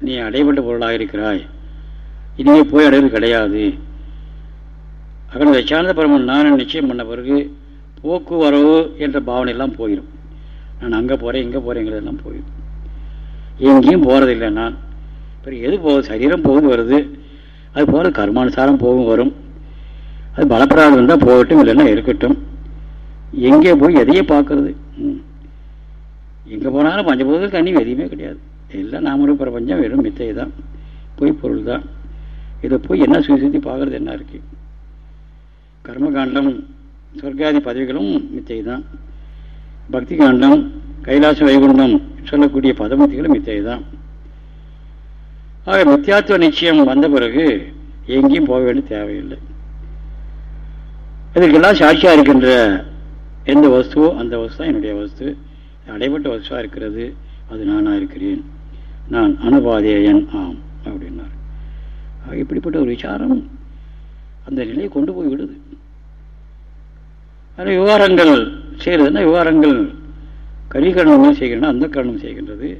நீ அடைபட்ட பொருளாக இருக்கிறாய். இனிமே போய் அடைவது கிடையாது. அகன வச்சானந்த பரமன் நான் நிச்சயம் பண்ண பிறகு போக்குவரவு என்ற பாவனை எல்லாம் போயிடும் நான் அங்கே போகிறேன் இங்கே போகிறேங்கிறதெல்லாம் போயிடும் எங்கேயும் போகிறதில்லை நான். பிறகு எது போகுது? சரீரம் போகுது வருது. அது போகிறது கர்மானுசாரம் போகும் வரும். அது பலப்படாது இருந்தால் போகட்டும் இல்லைன்னா இருக்கட்டும். எங்கே போய் எதையே பார்க்கறது? எங்கே போனாலும் பஞ்சபூதத்துக்கு தண்ணி எதையுமே கிடையாது. எல்லாம் நாமளும் பிரபஞ்சம் வெறும் மித்தை தான் பொய் பொருள் தான் இதை போய் என்ன சுற்றி சுற்றி பார்க்கறது என்ன இருக்கு? கர்மகாண்டம் சொர்க்காதி பதவிகளும் மித்தை தான் பக்தி காண்டம் கைலாச வைகுண்டம் சொல்லக்கூடிய பதமத்திகளும் மித்தை தான் ஆக மித்தியாத்துவ நிச்சயம் வந்த பிறகு எங்கேயும் போக வேண்டிய தேவையில்லை. இதற்கெல்லாம் சாட்சியாக இருக்கின்ற எந்த வஸ்துவோ அந்த வஸ்து தான் என்னுடைய வஸ்து. அடைபட்ட வஸ்துவாக இருக்கிறது அது நானாக இருக்கிறேன். நான் அனுபாதேயன் ஆம் அப்படின்னார். இப்படிப்பட்ட ஒரு விசாரம் அந்த நிலையை கொண்டு போய் விடுது. அதில் விவகாரங்கள் செய்கிறதுனா விவகாரங்கள் கரிகரணம் செய்கின்றன அந்த கரணம் செய்கின்றது.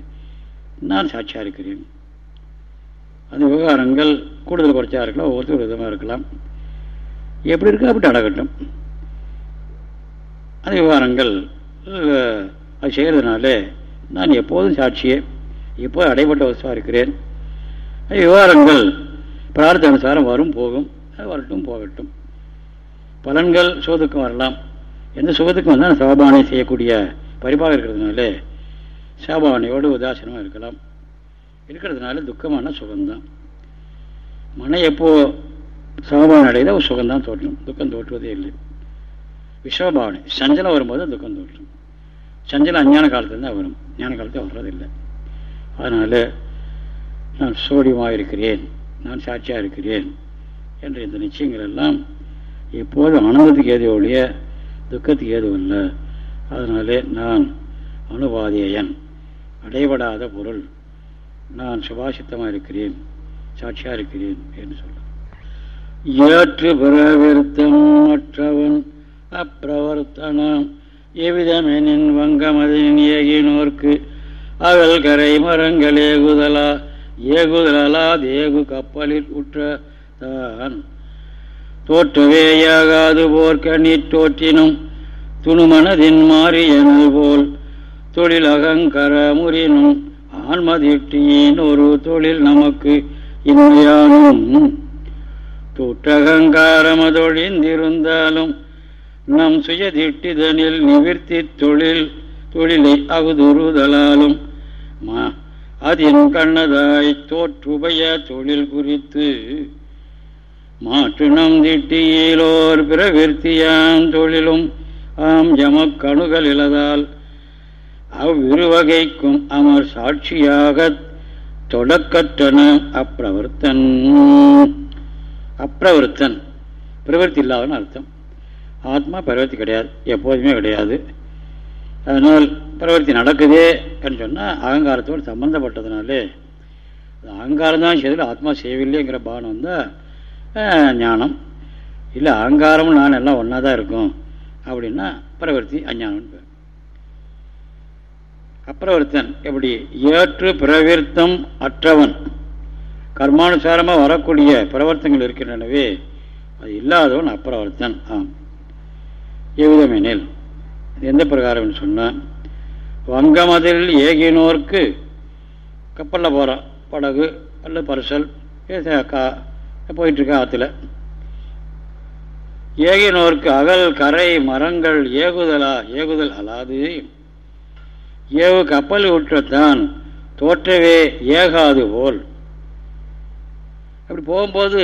நான் சாட்சியாக இருக்கிறேன். அந்த விவகாரங்கள் கூடுதல் குறைச்சா இருக்கலாம் ஒவ்வொருத்தர் விதமாக இருக்கலாம். எப்படி இருக்கோ அப்படி அடகட்டும் அந்த விவகாரங்கள் அது செய்கிறதுனால நான் எப்போதும் சாட்சியே இப்போ அடைபட்ட வசமாக இருக்கிறேன்? விவகாரங்கள் பிரார்த்த அனுசாரம் வரும் போகும். வரட்டும் போகட்டும். பலன்கள் சுகத்துக்கும் வரலாம். எந்த சுகத்துக்கும் வந்தால் சாபானை செய்யக்கூடிய பரிபாக இருக்கிறதுனால சாபானையோடு உதாசனமாக இருக்கலாம். இருக்கிறதுனால துக்கமான சுகம்தான். மனம் எப்போ சமபாவனை அடையில ஒரு சுகம்தான் தோற்றும். துக்கம் தோற்றுவதே இல்லை. விஷமபாவனை சஞ்சலம் வரும்போது துக்கம் தோற்றும். சஞ்சலம் அஞ்ஞான காலத்துலேருந்து தான் வரும். ஞான காலத்தில் வர்றதில்லை. அதனால் நான் சோடியமாக இருக்கிறேன் நான் சாட்சியாக இருக்கிறேன் என்ற இந்த நிச்சயங்கள் எல்லாம் எப்போதும் ஆனந்தத்துக்கு ஏதோ ஒழிய துக்கத்துக்கு ஏதும் இல்லை அதனாலே நான் அனுபாதியன் அடைபடாத பொருள். நான் சுபாசித்தமாக இருக்கிறேன் சாட்சியாக இருக்கிறேன் என்று சொல்ல ஏற்று பிரவிருத்தம் மற்றவன் அப்பிரவர்த்தனம். எவ்விதமெனின் வங்கமதின் ஏகினோர்க்கு அவள் கரை மரங்கள் ஏகுதலா ஏகுதலா தேகு கப்பலில் உற்ற தான். தோற்றவேயாகாது போர்க்க நீட் தோற்றினும் துணுமனதின் மாறியனல் போல் தொழில் அகங்கர முறினும் ஆன்மதிட்டியின் ஒரு தொழில் நமக்கு இன்மையானும்? தூற்றகங்காரமதொழிந்திருந்தாலும் நம் சுயதிட்டிதனில் நிவிர்த்தி தொழில் தொழிலை அகுதுருதலாலும் அதின் கண்ணதாய் தோற்றுபய தொழில் குறித்து. மாற்று நம் திட்டியிலோர் பிரவிற்த்தியாம் தொழிலும் ஆம் ஜமக்கணுகள் இழதால் அவ்விருவகைக்கும் அமர் சாட்சியாக தொடக்கத்தன அப்பிரவர்த்தன். அப்பிரவர்த்தன். பிரவர்த்தி இல்லாதன்னு அர்த்தம். ஆத்மா பிரவர்த்தி கிடையாது. எப்போதுமே கிடையாது. அதனால் பிரவர்த்தி நடக்குதே என்று சொன்னால் அகங்காரத்தோடு சம்மந்தப்பட்டதுனாலே அகங்காரம் தான் செய்ததில் ஆத்மா செய்யவில்லைங்கிற பானம் வந்தால் ஞானம். இல்லை அகங்காரமும் நான் எல்லாம் ஒன்றா தான் இருக்கும். அப்படின்னா பிரவர்த்தி அஞ்ஞானம். பேர் அப்பிரவர்த்தன் எப்படி? ஏற்று பிரவிற்த்தம் அற்றவன். கர்மானுசாரமாக வரக்கூடிய பிரவர்த்தங்கள் இருக்கின்றனவே அது இல்லாதவன் அப்பிரவர்த்தன். ஆம். எவ்விதமெனில் எந்த பிரகாரம் சொன்னால் வங்கமதில் ஏகினோர்க்கு கப்பலில் போகிறான் படகு அல்லது பரிசல் கா போயிட்டுருக்கா ஆற்றுல ஏகினோர்க்கு அகல் கரை மரங்கள் ஏகுதலா ஏகுதல் அலாது. ஏவு கப்பல் விட்டத்தான் தோற்றவே ஏகாது போல் அப்படி போகும்போது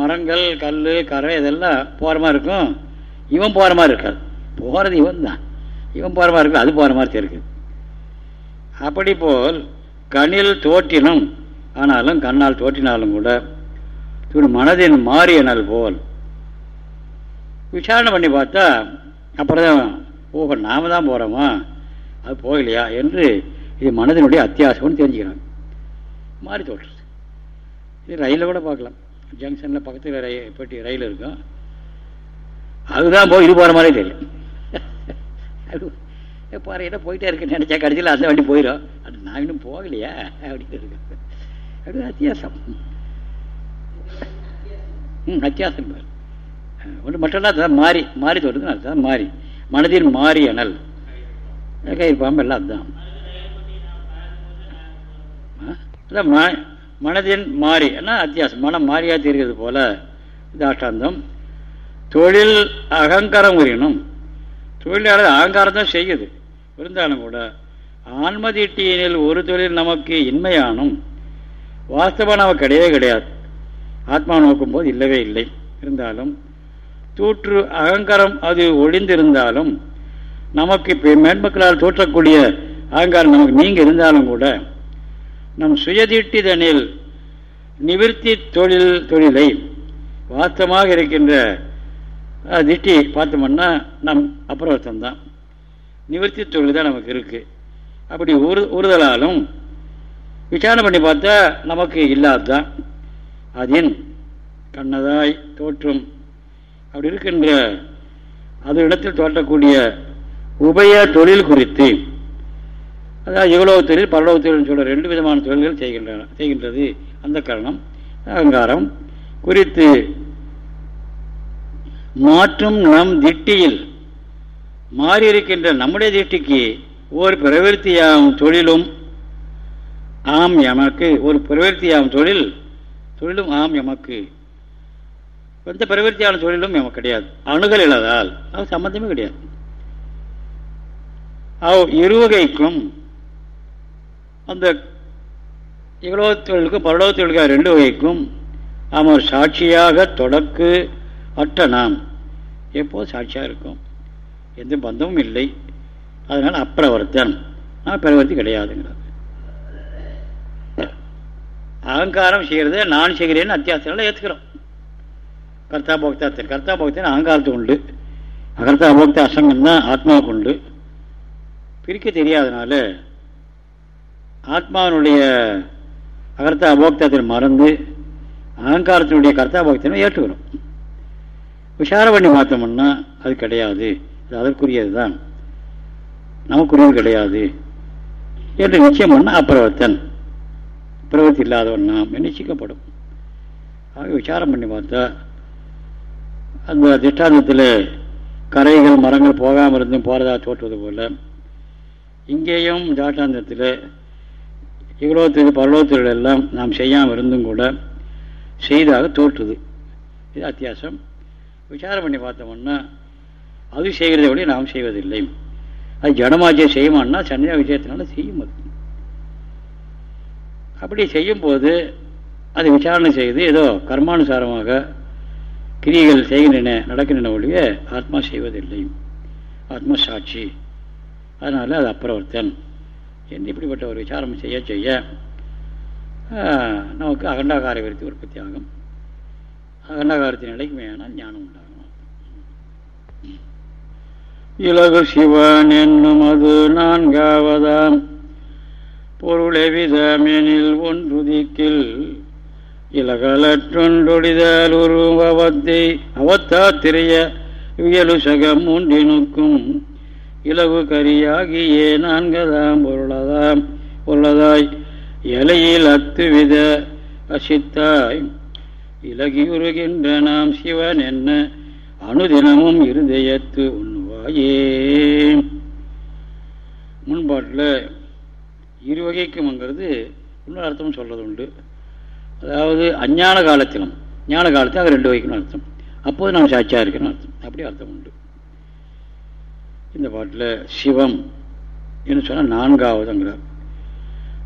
மரங்கள் கல் கரை இதெல்லாம் போகிற மாதிரி இருக்கும். இவன் போகிற மாதிரி இருக்காது. போகிறது இவன் தான். இவன் போகிற மாதிரி இருக்கு அது போகிற மாதிரி தெரியுது அப்படி போல் கண்ணில் தோற்றினும் ஆனாலும் கண்ணால் தோற்றினாலும் கூட மனதின் மாறியனல் போல். விசாரணை பண்ணி பார்த்தா அப்புறம் தான் ஓஹோ நாம தான் போகிறோமா அது போகலையா என்று இது மனதினுடைய அத்தியாசம்னு தெரிஞ்சுக்கிறாங்க மாறி தோற்றுறது இது ரயிலில் கூட பார்க்கலாம். ஜங்ஷனில் பக்கத்தில் ரயில் பெட்டி ரயில் இருக்கும். அதுதான் போய் இது போகிற மாதிரி தெரியும். அது பாறையிட்ட போயிட்டே இருக்கேன்னு நினச்சா கடைசியில் அந்த வண்டி போயிடும் அது நான் இன்னும் போகலையா அப்படின்னு இருக்கு அது அத்தியாசம். ம் அத்தியாசம் ஒன்று மட்டும்தான் அதுதான் மாறி மாறி சொல்றது அதுதான் மாறி. மனதின் மாறி அனல். கயிறு பாம்பு எல்லாம் அதுதான். அதான் மனதின் மாறி என்ன அத்தியாசம்? மனம் மாறியா தெரிகிறது போல தாஷ்டாந்தம் தொழில் அகங்காரம் உரியணும் தொழிலாளர் அகங்காரம் தான் செய்யுது. இருந்தாலும் கூட ஆன்மதிட்டியினில் ஒரு தொழில் நமக்கு இன்மையானும் வாஸ்தவம் நமக்கு கிடையவே கிடையாது. ஆத்மா நோக்கும் போது இல்லவே இல்லை. இருந்தாலும் தூற்று அகங்காரம் அது ஒழிந்திருந்தாலும் நமக்கு இப்போ மேன்மக்களால் தோற்றக்கூடிய அகங்காரம் நமக்கு நீங்க இருந்தாலும் கூட நம் சுயதீட்டிதனில் நிவர்த்தி தொழில் தொழிலை வாஸ்தமாக இருக்கின்ற திட்டி பார்த்தோம்னா நம் அப்புறம் நிவர்த்தி தொழில் தான் நமக்கு இருக்குது அப்படி உரு உறுதலாலும் விசாரணை பண்ணி பார்த்தா நமக்கு இல்லாததான் அதின் கண்ணதாய் தோற்றும். அப்படி இருக்கின்ற அது இடத்தில் தோற்றக்கூடிய உபய தொழில் குறித்து அதாவது இவ்வளவு தொழில் பரலோக தொழில் சொல்ற ரெண்டு விதமான தொழில்கள் செய்கின்றன செய்கின்றது. அந்த காரணம் அகங்காரம் குறித்து மாற்றும் நம் திட்டியில். மாறி இருக்கின்ற நம்முடைய திட்டிக்கு ஒரு பிரவருத்தியாகும் தொழிலும் ஆம் எமக்கு ஒரு பிரவருத்தியாகும் தொழில் தொழிலும் ஆம் எமக்கு. எந்த பிரவருத்தியான தொழிலும் எமக்கு கிடையாது. அணுகல் இல்லாதால் அது சம்பந்தமே கிடையாது. அவ் இருவகைக்கும் அந்த இவ்வளோ தொழிலுக்கும் பரலோக தொழிலுக்காக ரெண்டு வகைக்கும் அவர் சாட்சியாக தொடக்கு அற்ற நாம். எப்போது சாட்சியாக இருக்கும்? எந்த பந்தமும் இல்லை. அதனால் அப்பிரவர்த்தன் நான் பிரவர்த்தி கிடையாதுங்கிறது அகங்காரம் செய்கிறத நான் செய்கிறேன்னு அத்தியாசத்தில் ஏற்றுக்கிறோம் கர்த்தா போக்தாத்தன் கர்த்தா போக்தான் அகங்காரத்துக்கு உண்டு. அகர்த்தா போக்த அசங்கம் தான் ஆத்மாவுக்கு உண்டு. பிரிக்க தெரியாதனால ஆத்மாவினுடைய அகர்த்தா போக்தாத்தின் மறந்து அகங்காரத்தினுடைய கர்த்தா போக்தனை ஏற்றுக்கிறோம். விசாரம் பண்ணி பார்த்தோம்னா அது கிடையாது. அது அதற்குரியது தான் நமக்குரியது கிடையாது. என்று நிச்சயம் பண்ண அப்பிரவர்த்தன். பிரவர்த்தி இல்லாதவன் நாம் நிச்சயிக்கப்படும். ஆக விசாரம் பண்ணி பார்த்தா அந்த திஷ்டாந்தத்தில் கரைகள் மரங்கள் போகாமல் இருந்தும் போகிறதா தோற்றுவது போல இங்கேயும் திஷ்டாந்தத்தில் இவ்வளோத்தில் பரலோகத்தில் எல்லாம் நாம் செய்யாமல் இருந்தும் கூட செய்தாக தோற்றுது. இது அத்தியாசம் விசாரம் பண்ணி பார்த்தோம்னா அது செய்கிறத விட நாம் செய்வதில்லை. அது ஜனமாஜியம் செய்யுமான்னா சன்னியா விஷயத்தினால செய்யும் அது. அப்படி செய்யும் போது விசாரணை செய்து ஏதோ கர்மானுசாரமாக கிரியைகள் செய்கின்றன நடக்கின்றன ஒழிய ஆத்மா செய்வதில்லை. ஆத்மா சாட்சி. அதனால் அது அப்பிரவர்த்தன். என்று இப்படிப்பட்ட ஒரு விசாரம் செய்ய செய்ய நமக்கு அகண்டாகார விருத்தி உற்பத்தி ஆகும். அகண்டாகாரத்தின் நிலைக்குமையானால் ஞானம் உண்டாகும். இலகு சிவன் என்னும் அது நான்காவதாம். பொருளெவிதமெனில் ஒன்றுதிக்கில் இலகலற்றொன்றொடிதல் உருவத்தை அவத்தா திரைய வியலு சகம் ஒன்றினுக்கும் இலகு கரியாகியே நான்கதாம் பொருளதாம். பொருளதாய் இலையில் அத்துவித அசித்தாய் இலகியுருகின்ற நாம் சிவன் என்ன அனுதினமும் இருதயத்து உண்ணுவாயே முன்பாட்டில் இரு வகைக்கும்ங்கிறது இன்னொரு அர்த்தம் சொல்றது உண்டு அதாவது அஞ்ஞான காலத்திலும் ஞான காலத்தில் அது ரெண்டு வகைக்குன்னு அர்த்தம். அப்போது நாம் சாட்சியாக இருக்கணும் அர்த்தம். அப்படி அர்த்தம் உண்டு இந்த பாட்டில் சிவம் என்று சொன்னால் நான்காவதுங்கிறார்.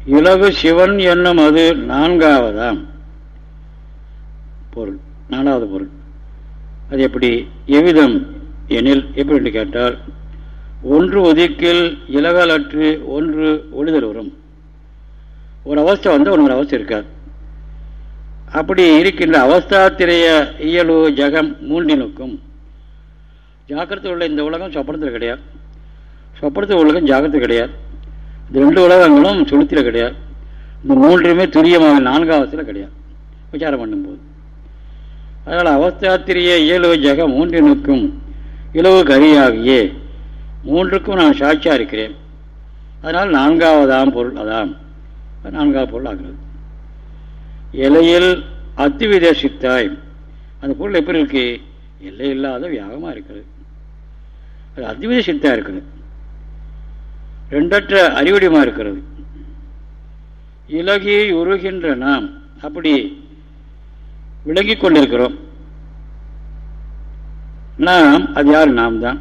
இலகு சிவன் என்னும் அது நான்காவதாம். பொருள் நாலாவது பொருள். அது எப்படி? எவ்விதம் எனில் எப்படி என்று கேட்டால் ஒன்று ஒதுக்கில் இலகலற்று ஒன்று ஒளிதல் வரும் ஒரு அவஸ்தை வந்து ஒன்று அவஸ்தை இருக்காது. அப்படி இருக்கின்ற அவஸ்தாத்திரைய இயலு ஜகம் மூன்றினுக்கும் ஜாக்கிரத்தில் உள்ள இந்த உலகம் சொப்பனத்தில் கிடையாது. சொப்பனத்தில் உலகம் ஜாக்கிரத்தில் கிடையாது. இந்த ரெண்டு உலகங்களும் சுளுத்தில் கிடையாது. இந்த மூன்றுமே துரியமாக நான்காவத்தில் கிடையாது. விசாரம் பண்ணும்போது. அதனால் அவஸ்தாத்திரிய இயலு ஜகம் மூன்றினுக்கும் இலவு கரியாகியே மூன்றுக்கும் நான் சாட்சியாக இருக்கிறேன். அதனால் நான்காவதாம் பொருள் அதாம் நான்காவது பொருள் ஆகிறது. இலையில் அத்துவித சித்தாய் அந்த பொருள் எப்படி இருக்கு? எல்லை இல்லாத வியாகமாக இருக்கிறது அது அத்வித சித்தா இருக்குது. ரெண்டற்ற அறிவடியமாக இருக்கிறது. இலகி உருகின்ற நாம் அப்படி விளங்கி கொண்டிருக்கிறோம். நாம் அது யார்? நாம் தான்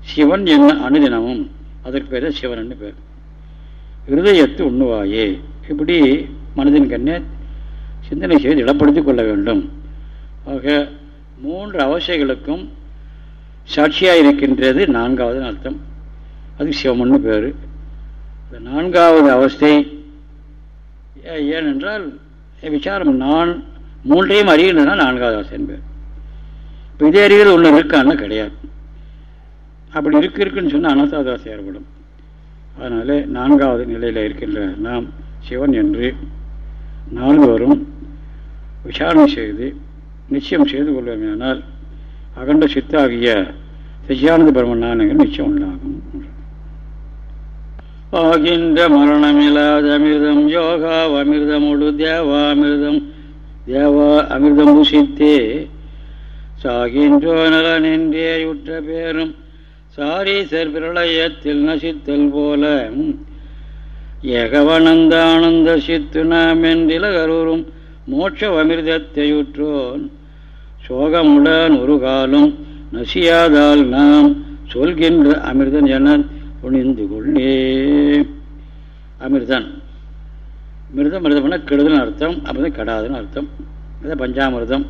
சிவன் என்ன அனுதினமும் அதற்கு பேர் சிவன் பேர். இருதயத்து உண்ணுவாயே. இப்படி மனதின் கண்ணே சிந்தனை செய்து இடப்படுத்திக் கொள்ள வேண்டும். ஆக மூன்று அவசைகளுக்கும் சாட்சியாக இருக்கின்றது நான்காவது அர்த்தம். அது சிவமன்னு பேர். இந்த நான்காவது அவஸ்தை ஏனென்றால் விசாரம் நான் மூன்றையும் அறிகின்றனால் நான்காவது அவஸ்தை பேர். இப்போ இதே அறிவில் உள்ள இருக்கான்னா கிடையாது. அப்படி இருக்கு இருக்குன்னு சொன்னால் அனசாதாசி ஏற்படும். அதனால் நான்காவது நிலையில் இருக்கின்ற நாம் சிவன் என்று நால்வரும் விசாரணை செய்து நிச்சயம் செய்து கொள்வோமேனால் அகண்ட சித்தாகிய சச்சியானந்த பிரம்மன் நிச்சயம் உண்டாகும். ஆகின்ற மரணமில்லாத அமிர்தம் யோகா அமிர்தமுடு தேவாமிர்தம் தேவா அமிர்தம் பூசித்தே சாகின்றோ நலனின்றே உற்ற பேரும் சாரீசர் பிரளயத்தில் நசித்தல் போல. ஏகவனந்த ஆனந்த சித்து நாம் மோட்ச அமிர்தத்தையுற்றோன் சோகமுடன் ஒரு காலம் நசியாதால் நாம் சொல்கின்ற அமிர்தன் என புனிந்து கொள்ளே அமிர்தன். மிருதம் மிருதம்னா கெடுதல் அர்த்தம் அமிர்தம் கெடாதுன்னு அர்த்தம். இதான் பஞ்சாமிர்தம்.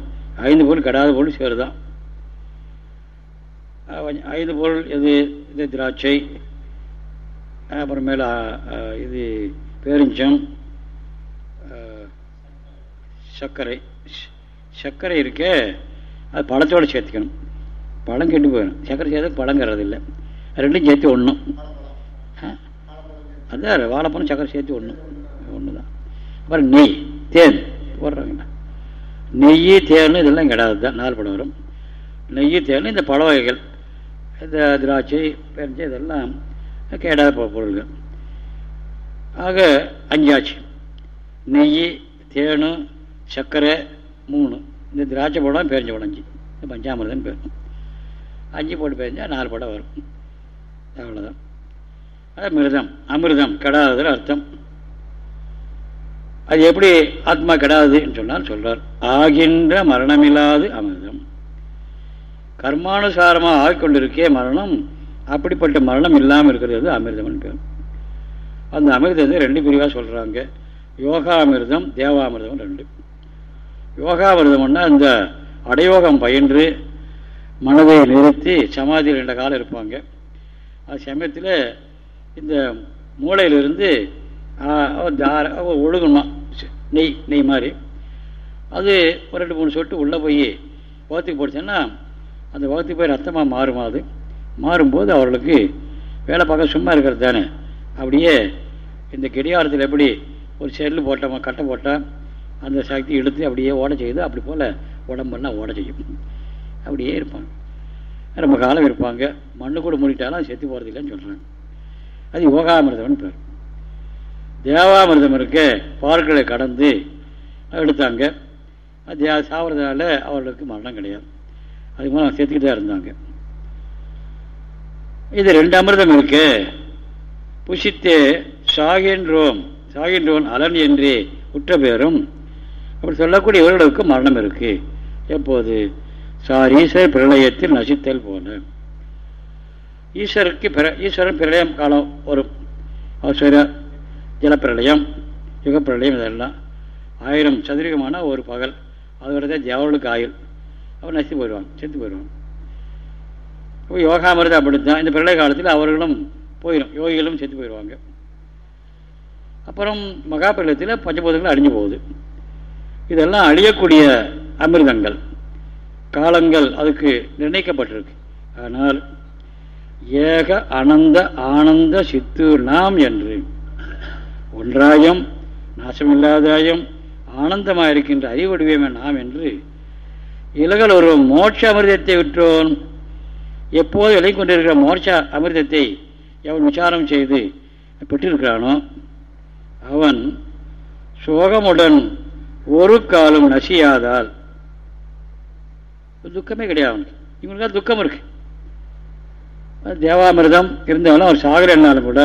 ஐந்து பொருள் கெடாத பொருள் சேருதான் ஐந்து பொருள் இது இது திராட்சை அப்புறமேல இது பேரிஞ்சம் சர்க்கரை சர்க்கரை இருக்கே அது பழத்தோடு சேர்த்துக்கணும். பழம் கெட்டு போயிடும் சர்க்கரை சேர்த்து பழங்கிறது இல்லை ரெண்டும் சேர்த்து ஒன்றும் அதான் வாழைப்பழம் சர்க்கரை சேர்த்து ஒன்றும் ஒன்று தான் அப்புறம் நெய் தேன் போடுறாங்கண்ணா. நெய் தேன் இதெல்லாம் கிடையாது தான். நாலு படம் வரும். நெய் தேன் இந்த பழ வகைகள். இந்த திராட்சை பெருஞ்சை இதெல்லாம் கேடாத பொருள்கள். ஆக அஞ்சாச்சு. நெய் தேனு சர்க்கரை மூணு. இந்த திராட்சை படம் பேரிஞ்ச படம் அஞ்சு. இந்த பஞ்சாமிரதம் பேர். அஞ்சு போட்டு பேரிஞ்சால் நாலு படம் வரும். அவ்வளோதான் அது மிருதம் அமிர்தம் கெடாததில் அர்த்தம். அது எப்படி ஆத்மா கெடாதுன்னு சொன்னால் சொல்றார். ஆகின்ற மரணமில்லாது அமிர்தம். கர்மானுசாரமாக ஆகிக்கொண்டிருக்கே மரணம் அப்படிப்பட்ட மரணம் இல்லாமல் இருக்கிறது அமிர்தம்னு பேர். அந்த அமிர்தத்தை ரெண்டு பிரிவாக சொல்கிறாங்க யோகாமிர்தம் தேவாமிர்தம் ரெண்டு. யோகாமிர்தம்னா இந்த அடையோகம் பயின்று மனதை நிறுத்தி சமாதியில் ரெண்டு காலம் இருப்பாங்க. அது சமயத்தில் இந்த மூளையிலிருந்து தார ஒழுகணுமா நெய் நெய் மாதிரி. அது ஒரு ரெண்டு மூணு சொட்டு உள்ளே போய் வகுத்துக்கு போடுச்சுன்னா அந்த வகுத்துக்கு போய் ரத்தமாக மாறுமா அது? மாறும்போது அவர்களுக்கு வேலை பார்க்க சும்மா இருக்கிறது தானே. அப்படியே இந்த கெடியாரத்தில் எப்படி ஒரு செல்லு போட்டோமா கட்டை போட்டால் அந்த சக்தி இழுத்து அப்படியே ஓட செய்யுது அப்படி போல் உடம்பெல்லாம் ஓட செய்யும். அப்படியே இருப்பாங்க. ரொம்ப காலம் இருப்பாங்க. மண்ணு கூட மூடிட்டாலும் செத்து போகிறது இல்லைன்னு சொல்கிறாங்க அது யோகாமிரதம்னு பேர். தேவாமிரதம் இருக்க பார்க்களை கடந்து எடுத்தாங்க. அது சாப்பிட்றதால அவர்களுக்கு மரணம் கிடையாது. அதுக்கு மேலே சேர்த்துக்கிட்டு தான் இருந்தாங்க. இது ரெண்டு அமிர்தம் இருக்கு. புஷித்தே சாகின்றோம் சாகின்றோன் அலன் என்றே உற்ற பேரும். அப்படி சொல்லக்கூடிய இவர்களுக்கு மரணம் இருக்கு. எப்போது? சார் ஈஸ்வர் பிரளயத்தில் நசித்தல் போல. ஈஸ்வருக்கு பிற ஈஸ்வரன் பிரளயம் காலம் வரும். அவர் ஜலப்பிரளயம் யுகப்பிரளயம் இதெல்லாம். ஆயிரம் சதுரீகமான ஒரு பகல். அதோட தேவர்களுக்கு ஆயுள். அவர் நசித்து போயிடுவாங்க செத்து போயிடுவாங்க இப்போ யோகாமிரதம் அப்படித்தான். இந்த பிரளய காலத்தில் அவர்களும் போயிடும் யோகிகளும் செத்து போயிடுவாங்க. அப்புறம் மகாபிரளயத்தில் பஞ்சபூதங்கள் அழிஞ்சு போகுது. இதெல்லாம் அழியக்கூடிய அமிர்தங்கள். காலங்கள் அதுக்கு நிர்ணயிக்கப்பட்டிருக்கு. ஆனால் ஏக அனந்த ஆனந்த சித்து நாம் என்று ஒன்றாயம் நாசமில்லாதாயம் ஆனந்தமாயிருக்கின்ற அறிவடிவேமே நாம் என்று இலகல் ஒரு மோட்ச அமிர்தத்தை விற்றோன். எப்போது விலை கொண்டிருக்கிற மோர்ச்சா அமிர்தத்தை எவன் விசாரம் செய்து பெற்றிருக்கிறானோ அவன் சோகமுடன் ஒரு காலம் நசியாதால் துக்கமே கிடையாது இவங்களுக்காக துக்கம் இருக்கு. தேவாமிர்தம் இருந்தாலும் அவர் சாகர் என்னாலும் கூட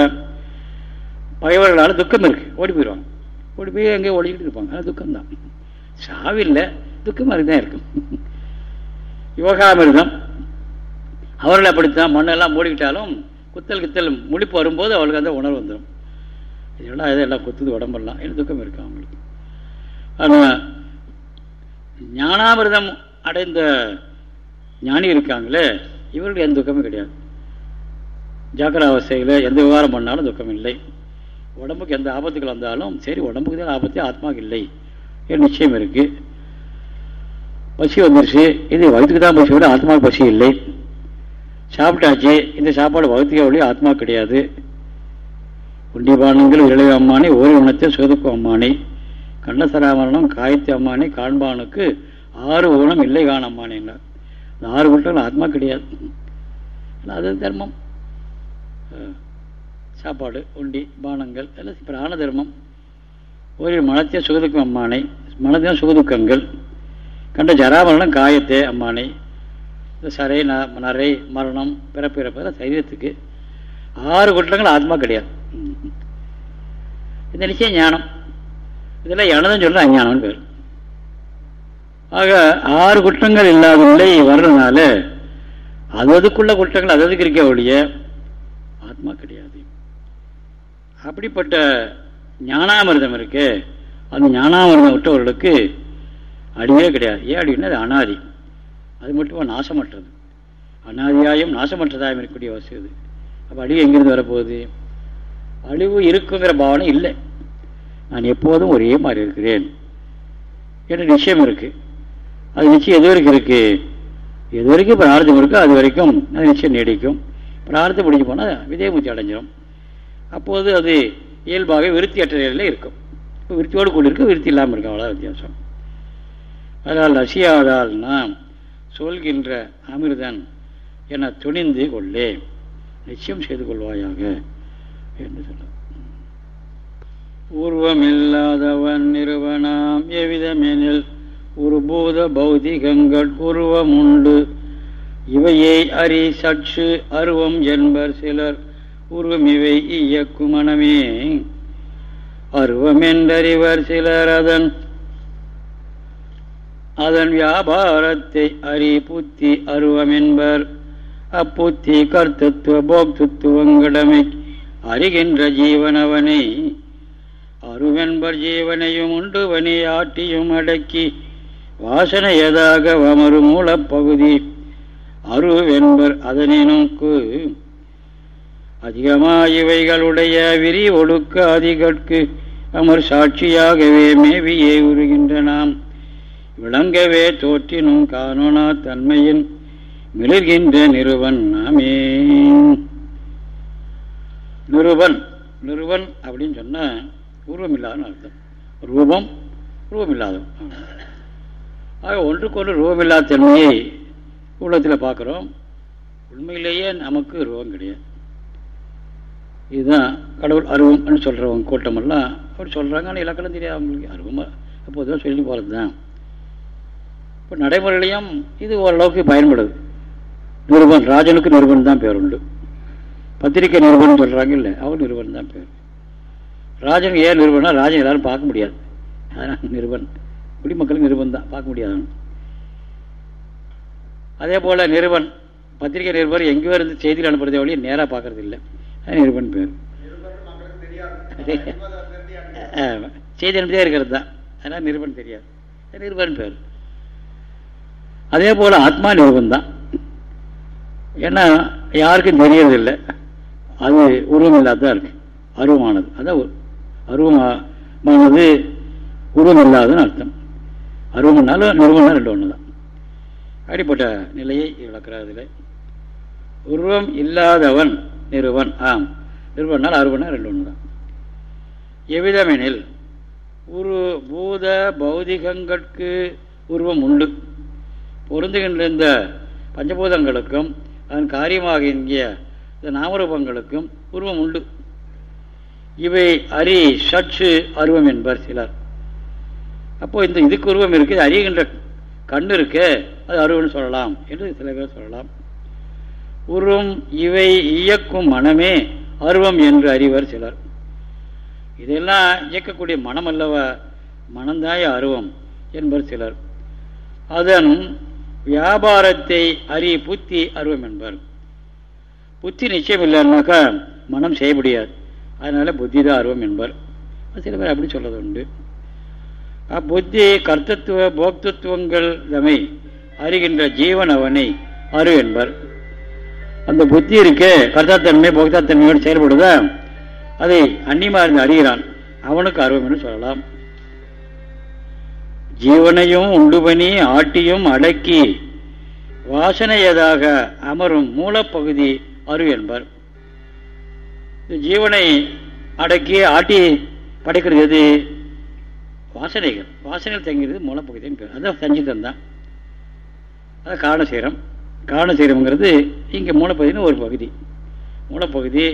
பகைவர்களால் துக்கம் இருக்கு. ஓடி போயிடுவாங்க. ஓடி போய் எங்கேயோ ஓடிக்கிட்டு இருப்பாங்க. அது துக்கம்தான் சாவில்லை துக்கம் மாதிரி தான் இருக்கும் யோகாமிர்தம் அவர்கள் அப்படித்தான். மண்ணெல்லாம் மூடிக்கிட்டாலும் குத்தல் குத்தல் முழிப்பு வரும்போது அவளுக்கு அந்த உணர்வு வந்துடும் இதெல்லாம் இதெல்லாம் குத்துது உடம்பெல்லாம். என்ன துக்கம் இருக்கு அவங்களுக்கு? ஆனால் ஞானாமிர்தம் அடைந்த ஞானி இருக்காங்களே இவர்களுக்கு எந்த துக்கமும் கிடையாது. ஜாக்கிர அவஸ்தையில் எந்த விவகாரம் பண்ணாலும் துக்கம் இல்லை உடம்புக்கு எந்த ஆபத்துகள் வந்தாலும் சரி உடம்புக்கு தான் ஆபத்து ஆத்மாவுக்கு இல்லை. என் நிச்சயம் இருக்குது பசி வந்துருச்சு. இது வகுத்துக்கு தான் பசி விட ஆத்மாவுக்கு பசி இல்லை. சாப்பிட்டாச்சு. இந்த சாப்பாடு வகுத்துக்கே வழி ஆத்மா கிடையாது. குண்டிபானங்கள் இளைய அம்மானி ஓரி உணத்தை சுகதுக்கு அம்மானி கண்ணசராமரணம் காயத்து அம்மானி காண்பானுக்கு ஆறு ஊனம் இல்லை காண அம்மானின்னார் ஆறு குட்டங்கள் ஆத்மா கிடையாது. அது தர்மம். சாப்பாடு உண்டி பானங்கள் எல்லாம் பிராண தர்மம். ஒரு மனத்தை சுகதுக்கம் அம்மானை மனத்தையும் சுகதுக்கங்கள். கண்ட ஜராமரணம் காயத்தே அம்மானை. இந்த சரை நரை மரணம் பிறப்பிறப்ப சரீரத்துக்கு. ஆறு குற்றங்கள் ஆத்மா கிடையாது. இந்த நிச்சயம் ஞானம். இதெல்லாம் எனதுன்னு சொல்ல அஞ்ஞானம்னு பேர். ஆக ஆறு குற்றங்கள் இல்லாத நிலை வர்றதுனால அதுக்குள்ள குற்றங்கள் அதுக்கு இருக்க ஒழிய ஆத்மா கிடையாது. அப்படிப்பட்ட ஞானாமிரதம் இருக்கு. அந்த ஞானாமிரதம் விட்டவர்களுக்கு அடியே கிடையாது. ஏன் அப்படின்னா அது அனாதி. அது மட்டும்? நாசமற்றது. அனாதியாயும் நாசமற்றதாயும் இருக்கக்கூடிய வசதி இது அப்போ அழிவு எங்கிருந்து வரப்போகுது? அழிவு இருக்குங்கிற பாவனை இல்லை. நான் எப்போதும் ஒரே மாதிரி இருக்கிறேன். என்ற நிச்சயம் இருக்கு. அது நிச்சயம் எது வரைக்கும் இருக்கு? எது வரைக்கும் பிரார்த்தம் இருக்கோ அது வரைக்கும் அது நிச்சயம் நீடிக்கும். பிரார்த்தம் முடிஞ்சு போனால் விதயமுத்தி அடைஞ்சிடும் அப்போது அது இயல்பாக விருத்தியற்ற நிலையில் இருக்கும். இப்போ விருத்தியோடு கூட விருத்தி இல்லாமல் இருக்கும். அவ்வளோ வித்தியாசம். அதனால் ரசியாதால் நாம் சொல்கின்ற அமிர்தன் என துணிந்து கொள்ளே நிச்சயம் செய்து கொள்வாயாக என்று சொல்ல உருவமில்லாதவன் நிறுவனாம் எவ்விதமெனில் உருபூத பௌதிகங்கள் உருவம் உண்டு இவையை அறி சற்று அருவம் என்பர் சிலர் உருவம் இயக்குமனமே அருவமென்றறிவர் சிலர் அதன் அதன் வியாபாரத்தை அறி புத்தி அருவமென்பர். அப்புத்தி கர்த்தத்துவ போக்துவங்கடமை அறிகின்ற ஜீவனவனை அருவென்பர் ஜீவனையும் உண்டுவனி ஆட்டியும் அடக்கி வாசனையதாக அமரும் மூலப்பகுதி அருவென்பர் அதனை நோக்கு. அதிகமா இவைகளுடைய விரி ஒழுக்க அதிகற்கு அமர் சாட்சியாகவே மேவியே உருகின்றனாம். விளங்கவே தோற்றினும் காணோனா தன்மையின் மிளர்கின்ற நிறுவன் நாமே. நிறுவன் நிறுவன் அப்படின்னு சொன்னால் உருவமில்லாதன்னு அர்த்தம். ரூபம் ரூபம் ஆக ஒன்றுக்கொன்று ரூபமில்லாத தன்மையை உள்ளத்தில் பார்க்குறோம். உண்மையிலேயே நமக்கு ரூபம் கிடையாது. இதுதான் கடவுள் அருவம்னு சொல்கிறவங்க கூட்டமெல்லாம் அவர் சொல்கிறாங்க ஆனால் இலக்கணம் தெரியாது அவங்களுக்கு அருவமாக எப்போதும் சொல்லி போகிறது தான் இப்போ நடைமுறையிலையும் இது ஓரளவுக்கு பயன்படுது. நிருபன் ராஜனுக்கு நிருபன் தான் பேர் உண்டு. பத்திரிக்கை நிருபன் சொல்கிறாங்க இல்லை அவர் நிருபன் தான் பேர். ராஜன் ஏன் நிருபனா ராஜன் எல்லாரும் பார்க்க முடியாது. அதனால் நிருபன். குடிமக்களுக்கு நிருபன் தான் பார்க்க முடியாது. அதே போல் நிருபன் பத்திரிகை நிருபர் எங்கேயோ இருந்து செய்தியில் அனுப்புறதே வழியை நேராக பார்க்கறது இல்லை நிருபன் பேர். செய்தி அனுப்பிட்டே இருக்கிறது தான். அதனால் நிருபன் தெரியாது. நிருபன் பேர். அதே போல் ஆத்மா நிருபன் தான். ஏன்னா யாருக்கும் தெரியறதில்லை. அது உருவம் இல்லாதான் இருக்கு. அருவமானது. அதான் அருவமானது உருவம் இல்லாதன்னு அர்த்தம். அருவம்னாலும் நிறுவனம் ரெண்டு ஒன்று தான் அப்படிப்பட்ட நிலையை விளக்கிறாதில்லை உருவம் இல்லாதவன் நிறுவன். ஆம். நிறுவனால் அறுவனா ரெண்டு ஒன்று தான் எவ்விதமெனில் உரு பூத பௌதிகங்களுக்கு உருவம் உண்டு. பொருந்துகின்ற இந்த பஞ்சபூதங்களுக்கும் அதன் காரியமாக இங்கிய இந்த நாமரூபங்களுக்கும் உருவம் உண்டு. இவை அரி சற்று அருவம் என்பர் சிலர். அப்போ இந்த இதுக்கு உருவம் இருக்கு அறிகின்ற கண் இருக்கு அது அருவம்னு சொல்லலாம் என்று சில பேர் சொல்லலாம். உருவம் இவை இயக்கும் மனமே அருவம் என்று அறிவர் சிலர். இதெல்லாம் இயக்கக்கூடிய மனம் அல்லவா மனந்தாய அருவம் என்பர் சிலர். அதன் வியாபாரத்தை அறி புத்தி அருவம் என்பர். புத்தி நிச்சயம் இல்லைன்னாக்கா மனம் செய்ய முடியாது. அதனால புத்தி தான் அருவம் என்பர். சில பேர் அப்படி சொல்றது உண்டு. புத்தி கர்த்தத்துவ போக்தத்துவங்கள் தமை அறிகின்ற ஜீவன் அவனை அரு என்பர். அந்த புத்தி இருக்கு கர்த்தாத்தன்மை போக்தாத்தன்மையோடு செயல்படுதா? அதை அந்நியமா இருந்து அறிகிறான். அவனுக்கு அருவம் என்று சொல்லலாம். ஜீவனையும் உண்டுபனி ஆட்டியும் அடக்கி வாசனையதாக அமரும் மூலப்பகுதி அரு என்பார். ஜீவனை அடக்கி ஆட்டி படைக்கிறது எது? வாசனைகள். வாசனைகள் தங்கிறது மூலப்பகுதின்னு பேர். அதான் சஞ்சிதம் தான். அது செய்கிறோம் காரணசீரம்ங்கிறது இங்கே மூலப்பகுதின்னு ஒரு பகுதி. மூலப்பகுதி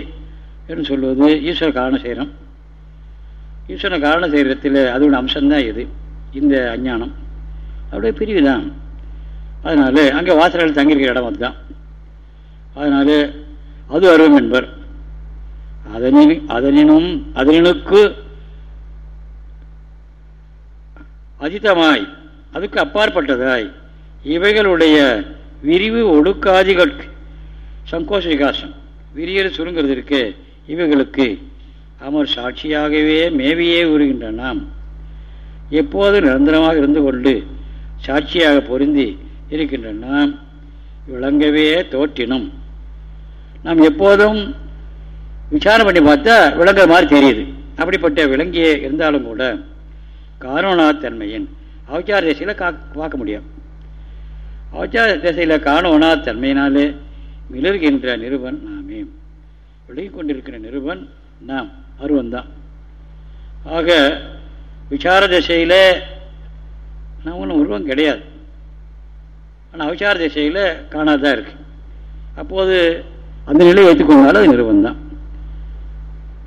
என்று சொல்வது ஈஸ்வர காரணசீரம் ஈஸ்வர காரணசீரத்தில் அதோட அம்சம்தான் இது. இந்த அஞ்ஞானம். அப்படியே பிரிவு தான் அதனால அங்கே வாசலில் தங்கியிருக்கிற இடம் அதுதான். அதனால அது அருவம் என்பர். அதனின் அதனினும் அதனினுக்கு அதிதமாய் அதுக்கு அப்பாற்பட்டதாய் இவைகளுடைய விரிவு ஒடுக்காதிகள். சங்கோஷ விகாசம் விரியல் சுருங்கிறது இருக்கு. இவைகளுக்கு அமர் சாட்சியாகவே மேவியே உருகின்ற நாம். எப்போது நிரந்தரமாக இருந்து கொண்டு சாட்சியாக பொருந்தி இருக்கின்ற நாம் விளங்கவே தோற்றினும். நாம் எப்போதும் விசாரணை பண்ணி பார்த்தா விளங்குற மாதிரி தெரியுது. அப்படிப்பட்ட விளங்கியே இருந்தாலும் கூட காரணத்தன்மையின் அவச்சார தேசியில் கா பார்க்க முடியும். அவச்சார திசையில் காணோனா தன்மையினாலே மிளர்கின்ற நிருபன் நாமே. விலகி கொண்டிருக்கிற நிருபன் நாம் அருவந்தான். ஆக விசார திசையில் நான் ஒன்றும் உருவம் கிடையாது. ஆனால் அவசார திசையில் காணாதான் இருக்கு. அப்போது அந்த நிலையை வைத்துக்கொண்டாலும் அது நிறுவம் தான்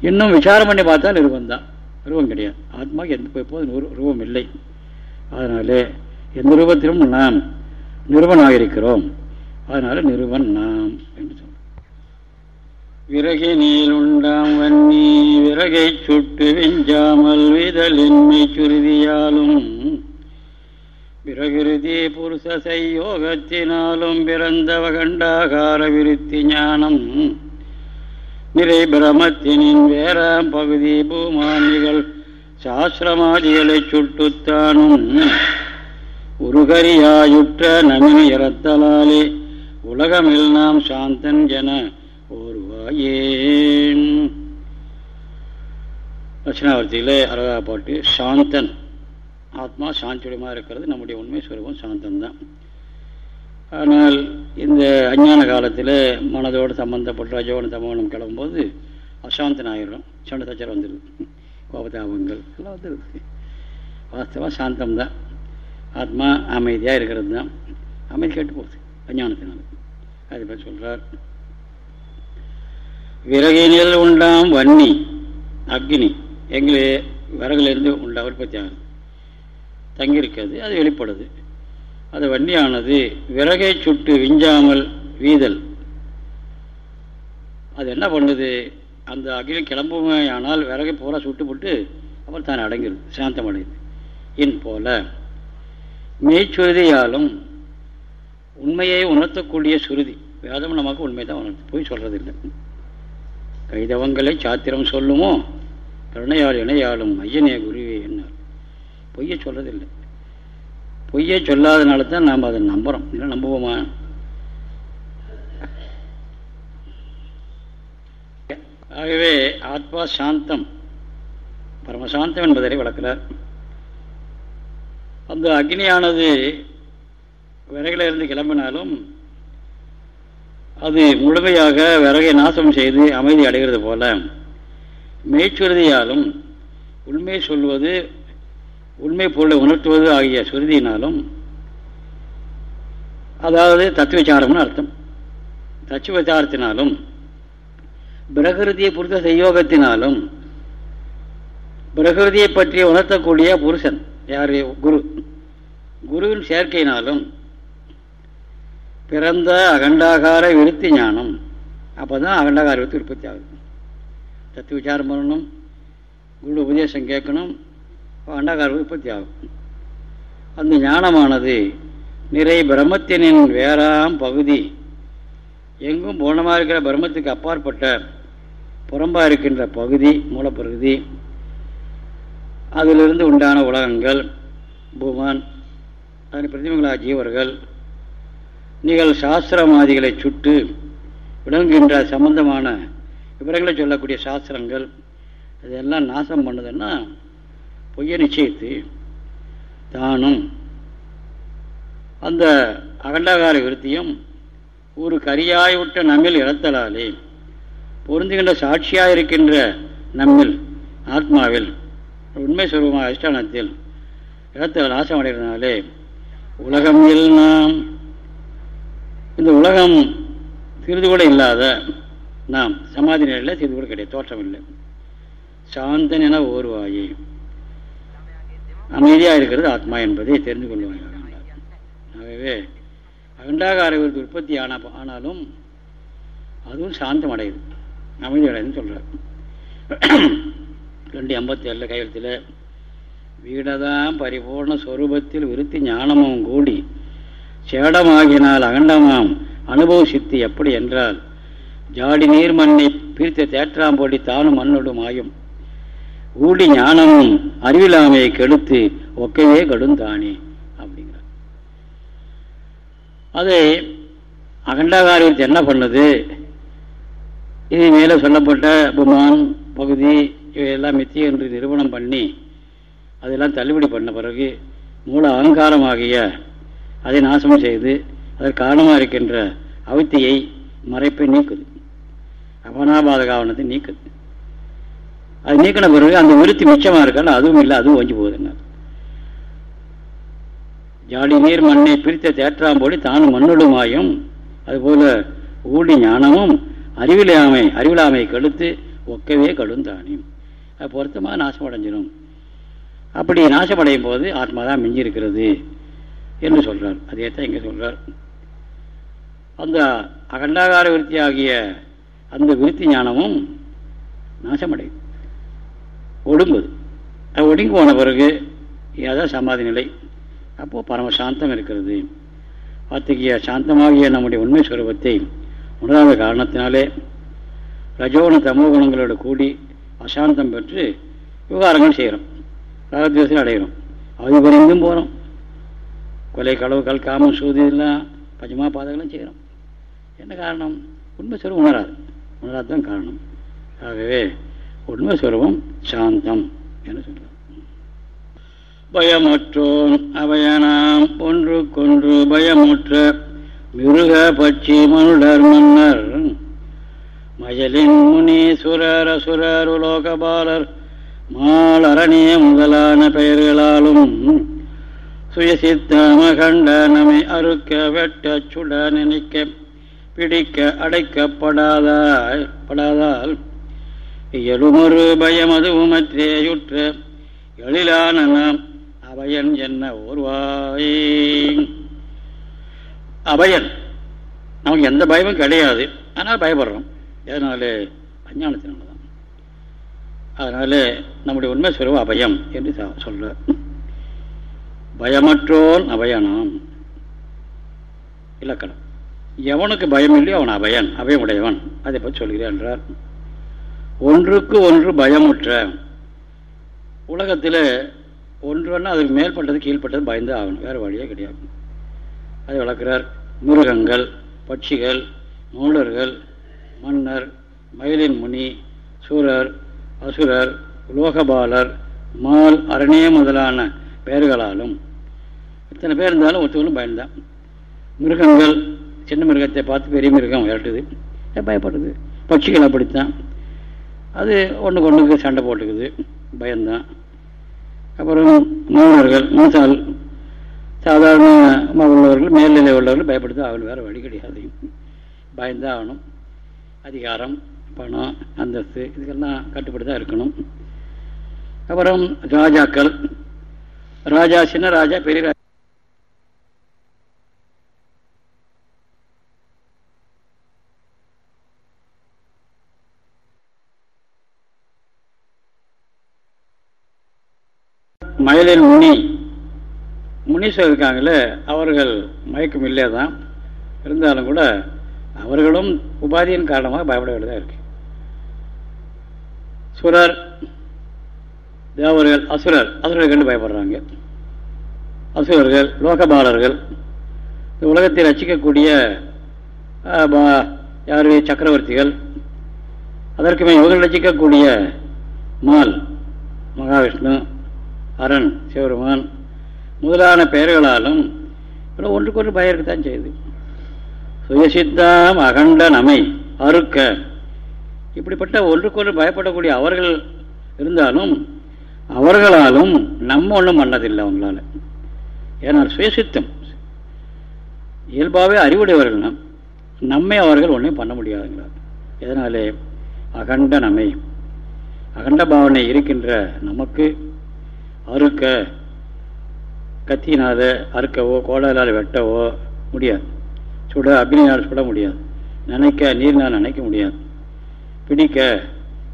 இன்னும் விசாரம் பண்ணி பார்த்தா நிறுவனம் தான் ரூபம் கிடையாது. ஆத்மாவுக்கு எந்த எப்போதும் ரூபம் இல்லை. அதனால எந்த ரூபத்திலும் நாம் நிறுவனாக இருக்கிறோம் அதனால நிறுவன் நாம் என்று சொல்றோம் விறகை நீல் உண்டாம் வன்னி விறகை சுட்டு வெஞ்சாமல் விதலின்மை சுருதியாலும். விறகிருதி புருஷ செய்யோகத்தினாலும் பிறந்தவ கண்டாகார விருத்தி ஞானம். நிறை பிரமத்தினின் வேறாம் பகுதி பூமானிகள் சாஸ்திரமாதிகளை சுட்டுத்தானும். உருகரியாயுற்ற நமினி இறத்தலாலே உலகமில் நாம் சாந்தன் ஜன ஓர்வாயே தட்சிணாவர்த்தியில் அழகா பாட்டு சாந்தன் ஆத்மா சாந்தியுடமாக இருக்கிறது நம்முடைய உண்மை சுரூபம் சாந்தன்தான் ஆனால் இந்த அஞ்ஞான காலத்தில் மனதோடு சம்பந்தப்பட்ட ரஜோன தமோனம் கிளம்பும்போது அசாந்தன் ஆயிடும் சண்டை தச்சர் வந்துடுது. கோபதாபங்கள் எல்லாம் வந்துடுது. வாஸ்தவம் சாந்தம் ஆத்மா அமைதியாக இருக்கிறது தான். அமைதி கேட்டு போகுது அஞ்ஞானத்தினால். அது பற்றி சொல்கிறார் விறகினில் உண்டாம் வன்னி அக்னி. எங்களே விறகுலேருந்து உண்டா உற்பத்தி ஆகுது. தங்கியிருக்கிறது அது வெளிப்படுது. அது வன்னியானது. விறகை சுட்டு விஞ்சாமல் வீதல். அது என்ன பண்ணுது? அந்த அகில கிளம்புமே ஆனால் விறகை பூரா சுட்டு போட்டு அப்புறம் தான் அடங்கிடும். சாந்தம் அடையுது இன் போல. மெய்ச்சுருதியாலும் உண்மையை உணர்த்தக்கூடிய சுருதி. வேதம் நமக்கு உண்மை தான் உணர்த்து. போய் சொல்றதில்லை. கைதவங்களை சாத்திரம் சொல்லுமோ? கருணையால் இணையாலும் ஐயனே குருவே என்னார். பொய்யை சொல்றதில்லை. பொய்யை சொல்லாதனால தான் நாம் அதை நம்புகிறோம் இல்லை நம்புவோமா? ஆகவே ஆத்மா சாந்தம். பரமசாந்தம் என்பதை விளக்கிறார் அந்த அக்னியானது விறகிலிருந்து கிளம்பினாலும் அது முழுமையாக விறகை நாசம் செய்து அமைதி அடைகிறது போல. மெய்ச்சுருதியாலும் உண்மை சொல்வது உண்மை பொருளை உணர்த்துவது ஆகிய சுருதியினாலும் அதாவது தத்துவச்சாரம்னு அர்த்தம். தத்துவச்சாரத்தினாலும் பிரகிருதியை புரித செய்யோகத்தினாலும் பிரகிருதியை பற்றி உணர்த்தக்கூடிய புருஷன் யார்? குரு. குருவின் சேர்க்கையினாலும் பிறந்த அகண்டாகார விருத்தி ஞானம் அப்போ தான் அகண்டாகார விருத்தி உற்பத்தி ஆகுது. தத்து விசாரம் பண்ணணும் குரு உபதேசம் கேட்கணும் அகண்டாகார உற்பத்தி ஆகும். அந்த ஞானமானது நிறை பிரம்மத்தினின் வேறாம் பகுதி. எங்கும் பூர்ணமாக இருக்கிற பிரம்மத்துக்கு அப்பாற்பட்ட புறம்பாக இருக்கின்ற பகுதி மூலப்பகுதி அதிலிருந்து உண்டான உலகங்கள் பூமான் அதன் பிரதிமங்களாக ஜீவர்கள் நீங்கள் சாஸ்திரமாதிகளை சுட்டு விளங்குகின்ற சம்பந்தமான விவரங்களை சொல்லக்கூடிய சாஸ்திரங்கள் இதெல்லாம் நாசம் பண்ணுதுன்னா பொய்ய நிச்சயித்து தானும் அந்த அகண்டாகார விருத்தியும் ஒரு கரியாய்விட்ட நம்மில் இறத்தலாலே பொருந்துகின்ற சாட்சியாக இருக்கின்ற நம்மில் ஆத்மாவில் உண்மை சுரூபமாக அதிஷ்டானத்தில் இடத்தை நாசம் அடைகிறதுனாலே உலகம் நாம் இந்த உலகம் சிறிது கூட இல்லாத நாம் சமாதி நிலையில் சிறிது கூட கிடையாது தோற்றம் இல்லை. சாந்தன் என ஓர்வாயே அமைதியாக இருக்கிறது ஆத்மா என்பதை தெரிந்து கொள்வாங்க ஆகவே அகண்டாகார விருது உற்பத்தி ஆன ஆனாலும் அதுவும் சாந்தம் அடையுது அமைதி அடையுதுன்னு சொல்கிறார் ரெண்டு எண்பத்தி ஏழில் கையெழுத்தில் வீடதாம் பரிபூர்ண ஸ்வரூபத்தில் விருத்தி ஞானமும் கூடி சேடமாகினால் அகண்டமாம் அனுபவ சித்தி எப்படி என்றால் ஜாடி நீர் மண்ணை பிரித்த தேற்றாம்போடி தானும் மண்ணோடும் ஆயும். ஊடி ஞானமும் அறிவிலாமையை கெடுத்து ஒக்கையே கடுந்தானே அப்படிங்கிறார். அதை அகண்டாகாரியத்தை என்ன பண்ணுது? இது மேலே சொல்லப்பட்ட புமான் பகுதி இவையெல்லாம் மித்திய என்று நிறுவனம் பண்ணி அதெல்லாம் தள்ளுபடி பண்ண பிறகு மூல அகங்காரமாகிய அதை நாசம் செய்து அதற்கு காரணமாக இருக்கின்ற அவித்தியை மறைப்பை நீக்குது. அபனாபாத நீக்குது. அது நீக்கின பிறகு அந்த விருத்தி மிச்சமாக இருக்கால அதுவும் இல்லை அதுவும் ஓஞ்சி போகுதுங்க. ஜாடி நீர் மண்ணை பிரித்த தேற்றாம்போடி தானும் மண்ணுடுமாயும் அதுபோல ஊடி ஞானமும் அறிவிலாமை அறிவிலாமை கழுத்து ஒக்கவே கடுந்தானியும் அது பொருத்தமாக நாசமடைஞ்சிடும் அப்படி நாசமடையும் போது ஆத்மா தான் மிஞ்சிருக்கிறது என்று சொல்கிறார் அதே தான் இங்கே சொல்கிறார் அந்த அகண்டாகார விருத்தி ஆகிய அந்த விருத்தி ஞானமும் நாசமடையும். ஒடுங்குது. அது ஒடுங்கி போன பிறகு அதான் சமாதி நிலை. அப்போது பரமசாந்தம் இருக்கிறது. அத்தகைய சாந்தமாகிய நம்முடைய உண்மை சுரூபத்தை உணராத காரணத்தினாலே ரஜோகுண தமோ குணங்களோடு கூடி அசாந்தம் பெற்று விவகாரங்கள் செய்கிறோம். ராகத்வேசத்தில் அடைகிறோம். அது குறைந்தும் போகிறோம் கொலை களவுகள் காமம் சூது எல்லாம் பஞ்சமா பாதங்களும் செய்கிறோம். என்ன காரணம்? உண்மை சுரூபம் உணராது. உணராதான் காரணம். ஆகவே உண்மை சுரூபம் சாந்தம் என்று சொல்கிறோம் பயமற்றோன் அவையனாம் ஒன்றுக்கொன்று பயமுற்ற மிருக பட்சி மனுடர் மன்னர் மயலின் முனி சுரர் அசுரர் உலோகபாலர் மாலரணிய முதலான பெயர்களாலும் சுயசித்தமகண்ட நமை அறுக்க வெட்ட சுட நினைக்க பிடிக்க அடைக்கப்படாதாய் படாதால் எழுமொரு பயம் அதுவும் அற்றேயுற்ற எழிலான நாம் அபயன் என்ன ஓர்வாய்? அபயன். நமக்கு எந்த பயமும் கிடையாது. ஆனால் பயப்படுறோம். எதனால்? அஞ்ஞானத்தினால தான் அதனால நம்முடைய உண்மை சொல்லுவோம் அபயம் என்று சொல்ற. பயமற்றோன் அபயனாம். இலக்கணம். எவனுக்கு பயம் இல்லையோ அவன் அபயன் அபயமுடையவன். அதை பற்றி சொல்கிறேன் என்றார். ஒன்றுக்கு ஒன்று பயமுற்ற. உலகத்தில் ஒன்றுன்னா அதுக்கு மேற்பட்டது கீழ்பட்டது பயந்து ஆகணும். வேறு வழியே கிடையாது. அதை வளர்க்கிறார். மிருகங்கள் பட்சிகள் மூலர்கள் மன்னர் மயிலின் முனி சூரர் அசுரர் லோகபாலர் மால் அரணே முதலான பெயர்களாலும் இத்தனை பேர் இருந்தாலும் ஒருத்தவங்களும் பயன்தான் மிருகங்கள் சின்ன மிருகத்தை பார்த்து பெரிய மிருகம் விரட்டுது. பயப்படுது? பட்சிகள் அப்படித்தான். அது ஒன்றுக்கு ஒன்றுக்கு சண்டை போட்டுக்குது. பயம்தான் அப்புறம் மாணவர்கள் மூசால் சாதாரண உள்ளவர்கள் மேல்நிலை உள்ளவர்கள் பயப்படுத்த அவர்கள் வேறு வழி கிடையாது. பயந்தான் ஆகணும். அதிகாரம் பணம் அந்தஸ்து இதுக்கெல்லாம் கட்டுப்பட்டு தான் இருக்கணும். அப்புறம் ராஜாக்கள். ராஜா சின்ன ராஜா பெரிய ராஜா. மயிலின் முனி. முனி இருக்காங்களே அவர்கள் மயக்கம் இல்லையே தான்? இருந்தாலும் கூட அவர்களும் உபாதியின் காரணமாக பயப்பட வேண்டியதாக இருக்கு. சுரர் தேவர்கள் அசுரர் அசுரர்கள் கண்டு பயப்படுறாங்க. அசுரர்கள் லோகபாலர்கள் இந்த உலகத்தை ரசிக்கக்கூடிய யாரு சக்கரவர்த்திகள் அதற்கு இவர்கள் ரசிக்கக்கூடிய மால் மகாவிஷ்ணு அரண் சிவருமான் முதலான பெயர்களாலும் ஒன்றுக்கு ஒன்று பயம் இருக்கத்தான் செய்யுது சுயசித்தாம் அகண்ட நமை அறுக்க. இப்படிப்பட்ட ஒன்றுக்கொன்று பயப்படக்கூடிய அவர்கள் இருந்தாலும் அவர்களாலும் நம்ம ஒன்றும் பண்ணதில்லை அவங்களால. ஏன்னா சுயசித்தம் இயல்பாகவே அறிவுடையவர்கள் நம் நம்மை அவர்கள் ஒன்றும் பண்ண முடியாதுங்களா எதனாலே? அகண்ட நமை அகண்ட பாவனை இருக்கின்ற நமக்கு அறுக்க கத்தியினால அறுக்கவோ கோடாலால் வெட்டவோ முடியாது. சுட அக்னியால் சுட முடியாது. நினைக்க நீர்னால் நினைக்க முடியாது. பிடிக்க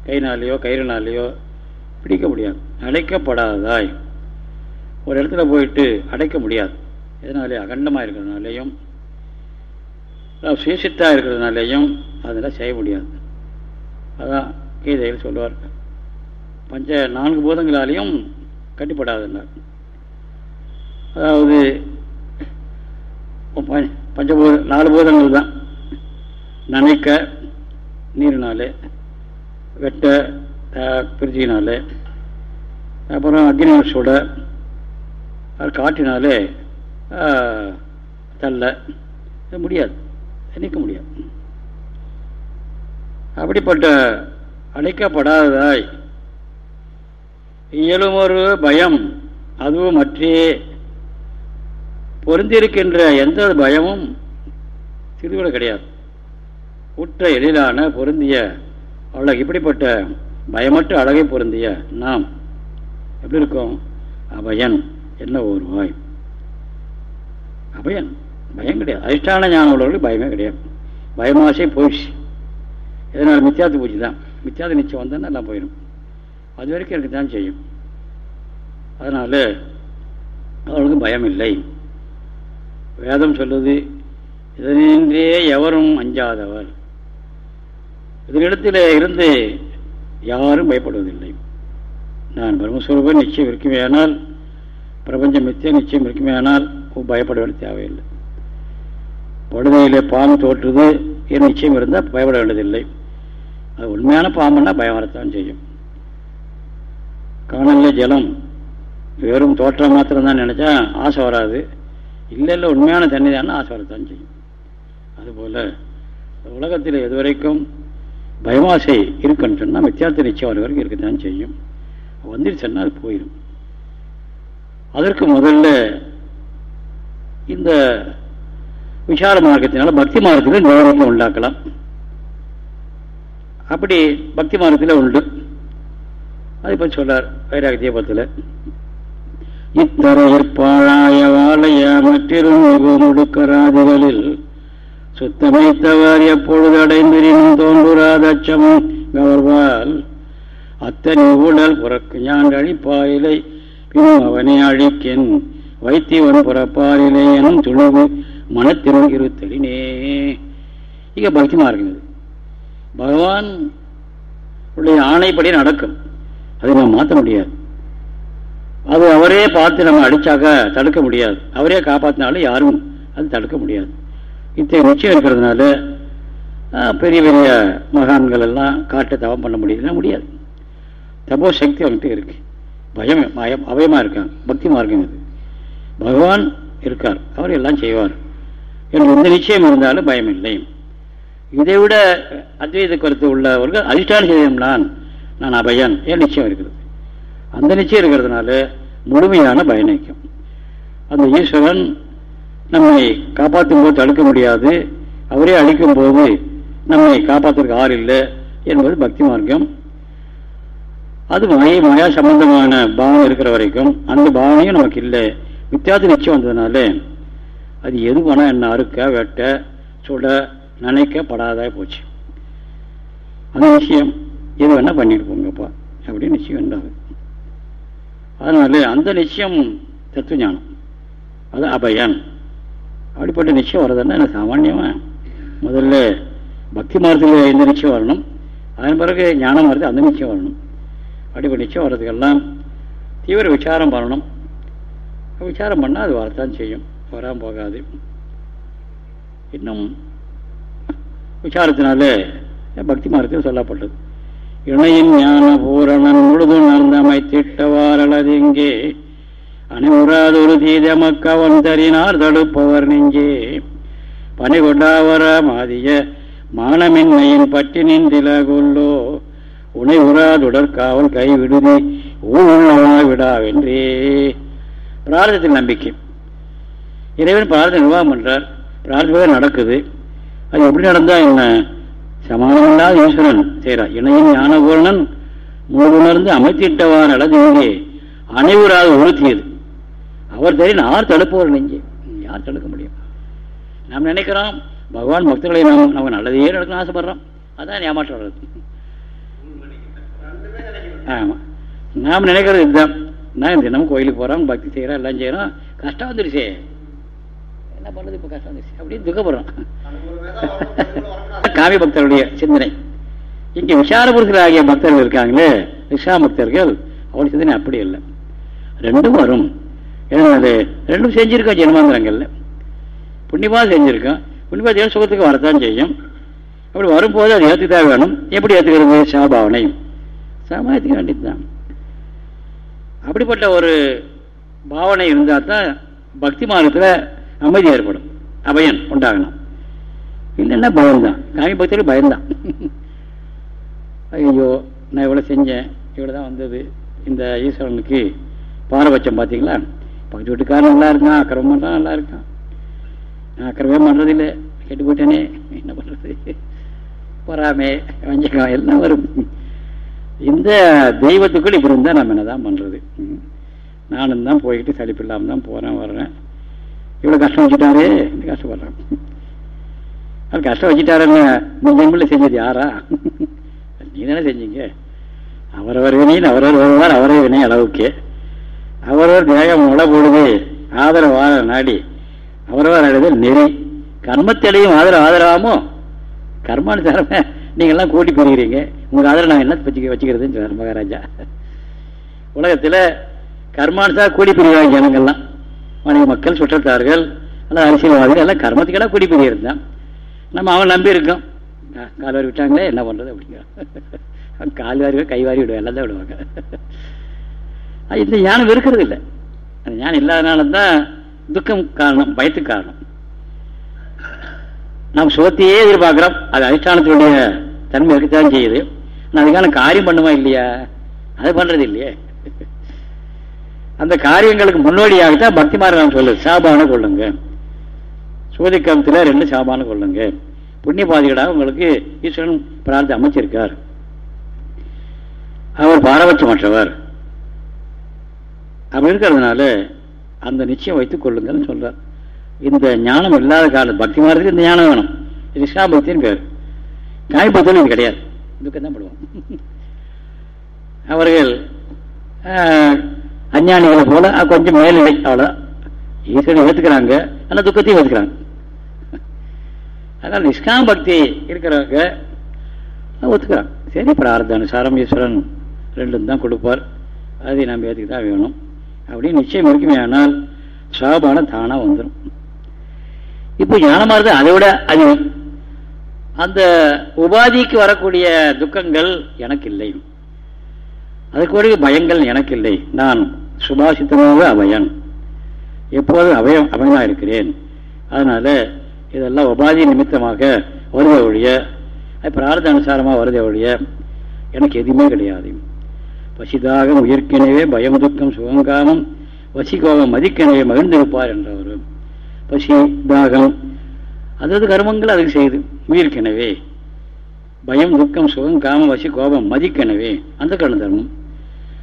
கைனாலேயோ கயிறுனாலேயோ பிடிக்க முடியாது. அடைக்கப்படாததாய் ஒரு இடத்துல போயிட்டு அடைக்க முடியாது. எதனாலேயே அகண்டமாக இருக்கிறதுனாலேயும் சுயசித்தாக இருக்கிறதுனாலேயும் அதெல்லாம் செய்ய முடியாது. அதான் கீதையில் சொல்லுவார். பஞ்ச நான்கு பூதங்களாலேயும் கட்டிப்படாதுன்னார் அதாவது பஞ்சபூத நாலு பூதங்கள் தான். நனைக்க நீரினாலே வெட்ட பிரிச்சினாலே அப்புறம் அக்னி சுட காட்டினாலே தள்ள. முடியாது. நிற்க முடியாது. அப்படிப்பட்ட அழைக்கப்படாததாய் இயலும் ஒரு பயம் அதுவும் மற்றே பொருந்திருக்கின்ற எந்த பயமும் சிறுவிட கிடையாது. உற்ற எழிலான பொருந்திய அழகு இப்படிப்பட்ட பயமற்ற அழகை பொருந்திய நாம் எப்படி இருக்கோம்? அபயன் என்ன ஒருவாய் அபயன் பயம் கிடையாது. அதிஷ்டான ஞானம் உள்ளவர்களுக்கு பயமே கிடையாது. பயமாசை போயிடுச்சு. இதனால் மித்தியாத்து பூச்சி தான். மித்தியாத நிச்சயம் வந்தால் நல்லா போயிடும். அது வரைக்கும் எனக்கு தான் செய்யும். அதனால் அவர்களுக்கு பயம் இல்லை வேதம் சொல்லுது இதனின்றே எவரும் அஞ்சாதவர். இதனிடத்தில் இருந்து யாரும் பயப்படுவதில்லை. நான் பிரம்மஸ்வரூபன் நிச்சயம் இருக்குமே பிரபஞ்சம் மித்திய நிச்சயம் இருக்குமேனால் பயப்பட வேண்டிய தேவையில்லை. படுதையிலே பாம்பு தோற்றுது என் நிச்சயம் இருந்தால் பயப்பட வேண்டியதில்லை. அது உண்மையான பாம்புன்னா பயம் வரத்தான் செய்யும். காணல ஜலம் வெறும் தோற்றம் மாத்திரம்தான் நினச்சா ஆசை வராது. இல்லை இல்லை உண்மையான தண்ணி தான் ஆசை வரத்தான் செய்யும். அதுபோல் உலகத்தில் எதுவரைக்கும் பயமாசை இருக்குன்னு சொன்னால் மித்தியார்த்த நிச்சயம் வர வரைக்கும் இருக்கத்தான் செய்யும். வந்துருச்சுன்னா அது போயிடும் அதற்கு முதல்ல இந்த விசார மார்க்கத்தினால பக்தி மார்க்கத்தில் நிவாரணத்தை உண்டாக்கலாம். அப்படி பக்தி மார்க்கத்தில் உண்டு. அதை பற்றி சொல்றார் வைராக இத்தரையர் பாழாய வாழைய மற்றிரும் முடுக்கராதிகளில் சுத்தமைத்தவர் எப்பொழுது அடைந்திரினும் தோன்றுராத அச்சமும் கவர்வால். அத்தனை ஊழல் புறக்கு ஞான் அழிப்பாயிலை பின் அவனை அழிக்கென் வைத்தியவன் புறப்பாரிலே எனும் துணிவு மனத்திறன் இருத்தலினே. இங்க பக்தி இருக்கிறது பகவான் உடைய ஆணைப்படி நடக்கும். அதை நாம் மாற்ற முடியாது. அது அவரே பார்த்து நம்ம அடிச்சாக்க தடுக்க முடியாது. அவரே காப்பாற்றினாலும் யாரும் அது தடுக்க முடியாது. இத்தகைய நிச்சயம் இருக்கிறதுனால பெரிய பெரிய மகான்கள் எல்லாம் காட்டை தவம் பண்ண முடியுதுன்னா முடியாது. தபோ சக்தி அவங்ககிட்ட இருக்கு. பயம் பயம் அபயமாக இருக்காங்க. பக்தி மார்க்கம் அது பகவான் இருக்கார். அவர் எல்லாம் செய்வார். என்று எந்த நிச்சயம் இருந்தாலும் பயம் இல்லை. இதை விட அத்வைத கருத்து உள்ளவர்கள் அதிஷ்டான செய்தம் நான். நான் அபயன். ஏன் நிச்சயம் இருக்கிறது அந்த நிச்சயம் இருக்கிறதுனால முழுமையான பயணிக்கும் அந்த ஈஸ்வரன் நம்மை காப்பாற்றும் போது தடுக்க முடியாது. அவரே அழிக்கும் போது நம்மை காப்பாற்றுறதுக்கு ஆள் இல்லை என்பது பக்தி மார்க்கம். அது மாய மாயா சம்பந்தமான பாவனை இருக்கிற வரைக்கும் அந்த பாவனையும் நமக்கு இல்லை. வித்தியாச நிச்சயம் வந்ததுனால அது எது வேணா என்ன அறுக்க வெட்ட சுட நினைக்கப்படாத போச்சு. அந்த விஷயம் எது வேணா பண்ணிட்டு போங்கப்பா. அப்படின்னு நிச்சயம் உண்டாகுது. அதனால அந்த நிச்சயம் தத்துவ ஞானம் அது அபயன். அப்படிப்பட்ட நிச்சயம் வர்றதுன்னா எனக்கு சாமான்யமாக முதல்ல பக்தி மார்க்கத்தில் எந்த நிச்சயம் வரணும். அதன் பிறகு ஞானம் வருது அந்த நிச்சயம் வரணும். அப்படிப்பட்ட நிச்சயம் வர்றதுக்கெல்லாம் தீவிர விசாரம் பண்ணணும். விசாரம் பண்ணால் அது வரத்தான் செய்யும். வராமல் போகாது. இன்னும் விசாரத்தினால பக்தி மார்க்கத்தில் சொல்லப்பட்டது. இணையின் ஞான பூரணன் முழுது நடந்தமை திட்டவாரளது இங்கே அனைவராதொரு தீதமக்கவன் தறினார் தடுப்பவர் நெஞ்சே. பனிகொண்டாவர மாதிய மானமின்மையின் பட்டினின் நின்றில கொல்லோ உனை உறாதுடற்காவல் கை ஊழலா விடாவென்றே. பிரார்த்தத்தில் நம்பிக்கை. இறைவன் பிரார்த்தனை நிர்வாகம் பண்றார். பிரார்த்தனை நடக்குது. அது எப்படி நடந்தா என்ன? சமானமில்லாத ஈஸ்வரன். செய்கிறார் இணையின் ஞானபூரணன் முழுணர்ந்து அமைத்திட்டவான் அளது இங்கே. அனைவராக உறுத்தியது அவர் தெரியும் யார் தடுப்பவர் நெஞ்சு. யார் தடுக்க முடியும்? நாம் நினைக்கிறோம் பகவான் பக்தர்களை நாம் நம்ம நல்லதையே நடக்கணும் ஆசைப்படுறோம். அதான் ஏமாற்றம் வர்றது. ஆமாம் நாம் நினைக்கிறது இதுதான். நான் தினமும் கோயிலுக்கு போகிறோம் பக்தி செய்கிறோம் எல்லாம் செய்கிறோம் கஷ்டம் வந்துடுச்சே என்ன பண்ணுறது இப்போ கஷ்டம் வந்துச்சு அப்படின்னு துக்கப்படுறான் காவி பக்தருடைய சிந்தனை. இங்கே விசாரபுருஷர் ஆகிய பக்தர்கள் இருக்காங்களே? விஷா பக்தர்கள். அவருடைய சிந்தனை அப்படி இல்லை ரெண்டும் வரும். அது ரெண்டும் செஞ்சிருக்கோம் ஜென்மாந்திரங்கள்ல. புண்ணியமாக செஞ்சிருக்கோம். புண்ணியமாக சுகத்துக்கு வரத்தான் செய்யும். அப்படி வரும்போது அது ஏற்றுதான் வேணும். எப்படி ஏற்றுக்கிறது சாபாவனை சமாயத்துக்கு வேண்டியது தான் அப்படிப்பட்ட ஒரு பாவனை இருந்தால் தான் பக்தி மார்க்கத்தில் அமைதி ஏற்படும். அபயன் உண்டாகணும் இல்லைன்னா பயம்தான். காமி பக்தர்கள் பயம்தான். ஐயோ நான் இவ்வளோ செஞ்சேன். இவ்வளோ தான் வந்தது. இந்த ஈஸ்வரனுக்கு பாரபட்சம் பார்த்தீங்களா? பக்கத்து வீட்டுக்காரன் நல்லா இருக்கான் அக்கிரமம் பண்ணுறான் நல்லா இருக்கான். நான் அக்கிரமே பண்ணுறதில்லை கெட்டு போயிட்டேனே. என்ன பண்ணுறது பொறாமே வஞ்சகம் எல்லாம் வரும். இந்த தெய்வத்துக்குள் இப்படி இருந்தால் நம்ம என்ன தான் பண்ணுறது நானும் தான் போய்கிட்டு சளிப்பு இல்லாமல் தான் போகிறேன் வர்றேன். இவ்வளோ கஷ்டம் வச்சுட்டாரே கஷ்டப்படுறான் அது கஷ்டம் வச்சுட்டாருன்னு இந்த செஞ்சது யாரா? நீ தானே செஞ்சீங்க. அவரவர் வினையின் அவரவர் வருவார் அவரே வினை அளவுக்கு. அவரவர் தேகம் உட பொழுது ஆதரவாத நாடி. அவரவர் அழுது நெறி. கர்மத்தடையும் ஆதரவு ஆதரவாமோ? கர்மானுசாரமே நீங்கள்லாம் கூட்டி போகிறீங்க உங்கள் ஆதரவு நான் என்ன வச்சுக்க வச்சுக்கிறதுன்னு சொன்னார் மகாராஜா. உலகத்தில் கர்மானுசார கூடி பிரிவாங்க ஜனங்கள்லாம். வணிக மக்கள் சுற்றத்தார்கள் அல்லது அரசியல்வாதிகள் எல்லாம் கர்மத்துக்கெல்லாம் கூடி இருந்தான் நம்ம அவன் நம்பி இருக்கோம். கால்வாரி விட்டாங்களே என்ன பண்ணுறது அப்படிங்கிறான் கால்வாரி கைவாரி கை எல்லாம் தான் விடுவாங்க. இந்த ஞானம் இருக்கிறது இல்லை. அந்த ஞானம் இல்லாதனால தான் துக்கம் காரணம் பயத்துக்கு காரணம். நாம் சுகத்தையே எதிர்பார்க்கிறோம். அது அதிஷ்டானத்தினுடைய தன்மை இருக்கத்தான் செய்யுது. நான் அதுக்கான காரியம் பண்ணுமா இல்லையா? அது பண்றது இல்லையே. அந்த காரியங்களுக்கு முன்னோடியாகத்தான் பக்தி மார்க்கம் சொல்லுது. சாபான கொள்ளுங்க. சோதிக்கமத்தில் ரெண்டு சாபான கொள்ளுங்க. புண்ணிய பாதிகளாக உங்களுக்கு ஈஸ்வரன் பிரார்த்தம் அமைச்சிருக்கார். அவர் பாரபட்சமற்றவர். அப்படி இருக்கிறதுனால அந்த நிச்சயம் வைத்துக் கொள்ளுங்கன்னு சொல்றார். இந்த ஞானம் இல்லாத காலம் பக்தி மாறதுக்கு இந்த ஞானம் வேணும். இது பக்தின்னு பேர். காய்பக்தன் இது கிடையாது. துக்கம் தான் படுவோம் அவர்கள் அஞ்ஞானிகளை போல கொஞ்சம் மேல்நிலை அவ்வளோதான் ஈஸ்வரனை ஏற்றுக்கிறாங்க ஆனால் துக்கத்தையும் ஏற்றுக்கிறாங்க அதனால் நிஷ்காம பக்தி இருக்கிறவங்க ஒத்துக்கிறாங்க. சரி பிரார்த்த அனுசாரம் ஈஸ்வரன் ரெண்டும் தான் கொடுப்பார். அதை நம்ம ஏற்றுக்கிட்டு தான் வேணும். அப்படின்னு நிச்சயம் இருக்குமே ஆனால் சாபான தானாக வந்துடும் இப்போ ஞானமாக இருந்தால் அதை விட அதிகம். அந்த உபாதிக்கு வரக்கூடிய துக்கங்கள் எனக்கு இல்லை. அதுக்கு பயங்கள் எனக்கு இல்லை. நான் சுபாசித்தமாக அபயன் எப்போதும் அபயம் அபயமாக இருக்கிறேன் அதனால இதெல்லாம் உபாதி நிமித்தமாக வருத ஒழிய பிரார்த்த அனுசாரமாக வருத ஒழிய எனக்கு எதுவுமே கிடையாது. பசிதாக உயிர்க்கெனவே பயம் துக்கம் சுகங்காமம் வசிகோகம் மதிக்கெனவே மகிழ்ந்திருப்பார் என்றவர். பசி தாகம் அதாவது கர்மங்கள் அதுக்கு செய்யுது உயிர்க்கெனவே. பயம் துக்கம் சுகம் காமம் வசி கோபம் மதிக்கெனவே அந்த கர்ண தர்மம்.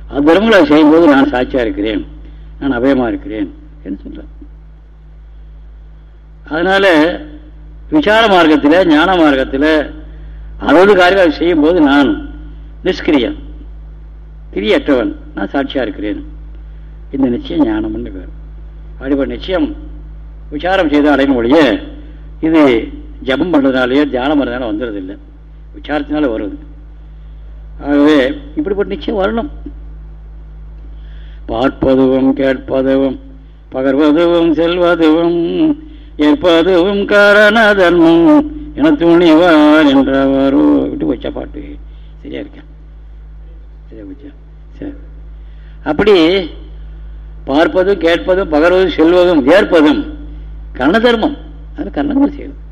அது தர்மங்களை செய்யும்போது நான் சாட்சியாக இருக்கிறேன். நான் அபயமாக இருக்கிறேன் என்று சொல்கிறேன் அதனால் விசார மார்க்கத்தில் ஞான மார்க்கத்தில் அறுபது காரியங்கள் செய்யும் போது நான் நிஷ்கிரியன் கிரியற்றவன் நான் சாட்சியாக இருக்கிறேன். இந்த நிச்சயம் ஞானம்னு பேர் அப்படிப்பட்ட நிச்சயம் விசாரம் செய்து அடையும் மொழியே இது ஜபம் பண்ணுறதுனாலேயோ தியானம் பண்ணுறதுனால வந்துடுறதில்லை விசாரத்தினால வருது. ஆகவே இப்படிப்பட்ட நிச்சயம் வரணும். பார்ப்பதுவும் கேட்பதுவும் பகர்வதுவும் செல்வதுவும் ஏற்பதுவும் காரண தர்மம் என துணிவார் என்றவரோ. விட்டு வச்ச பாட்டு. சரியா இருக்கேன். சரியா போச்சா? சரி. அப்படி பார்ப்பதும் கேட்பதும் பகர்வதும் செல்வதும் ஏற்பதும் கர்ண தர்மம் அது கர்ணங்கள் செய்யும்.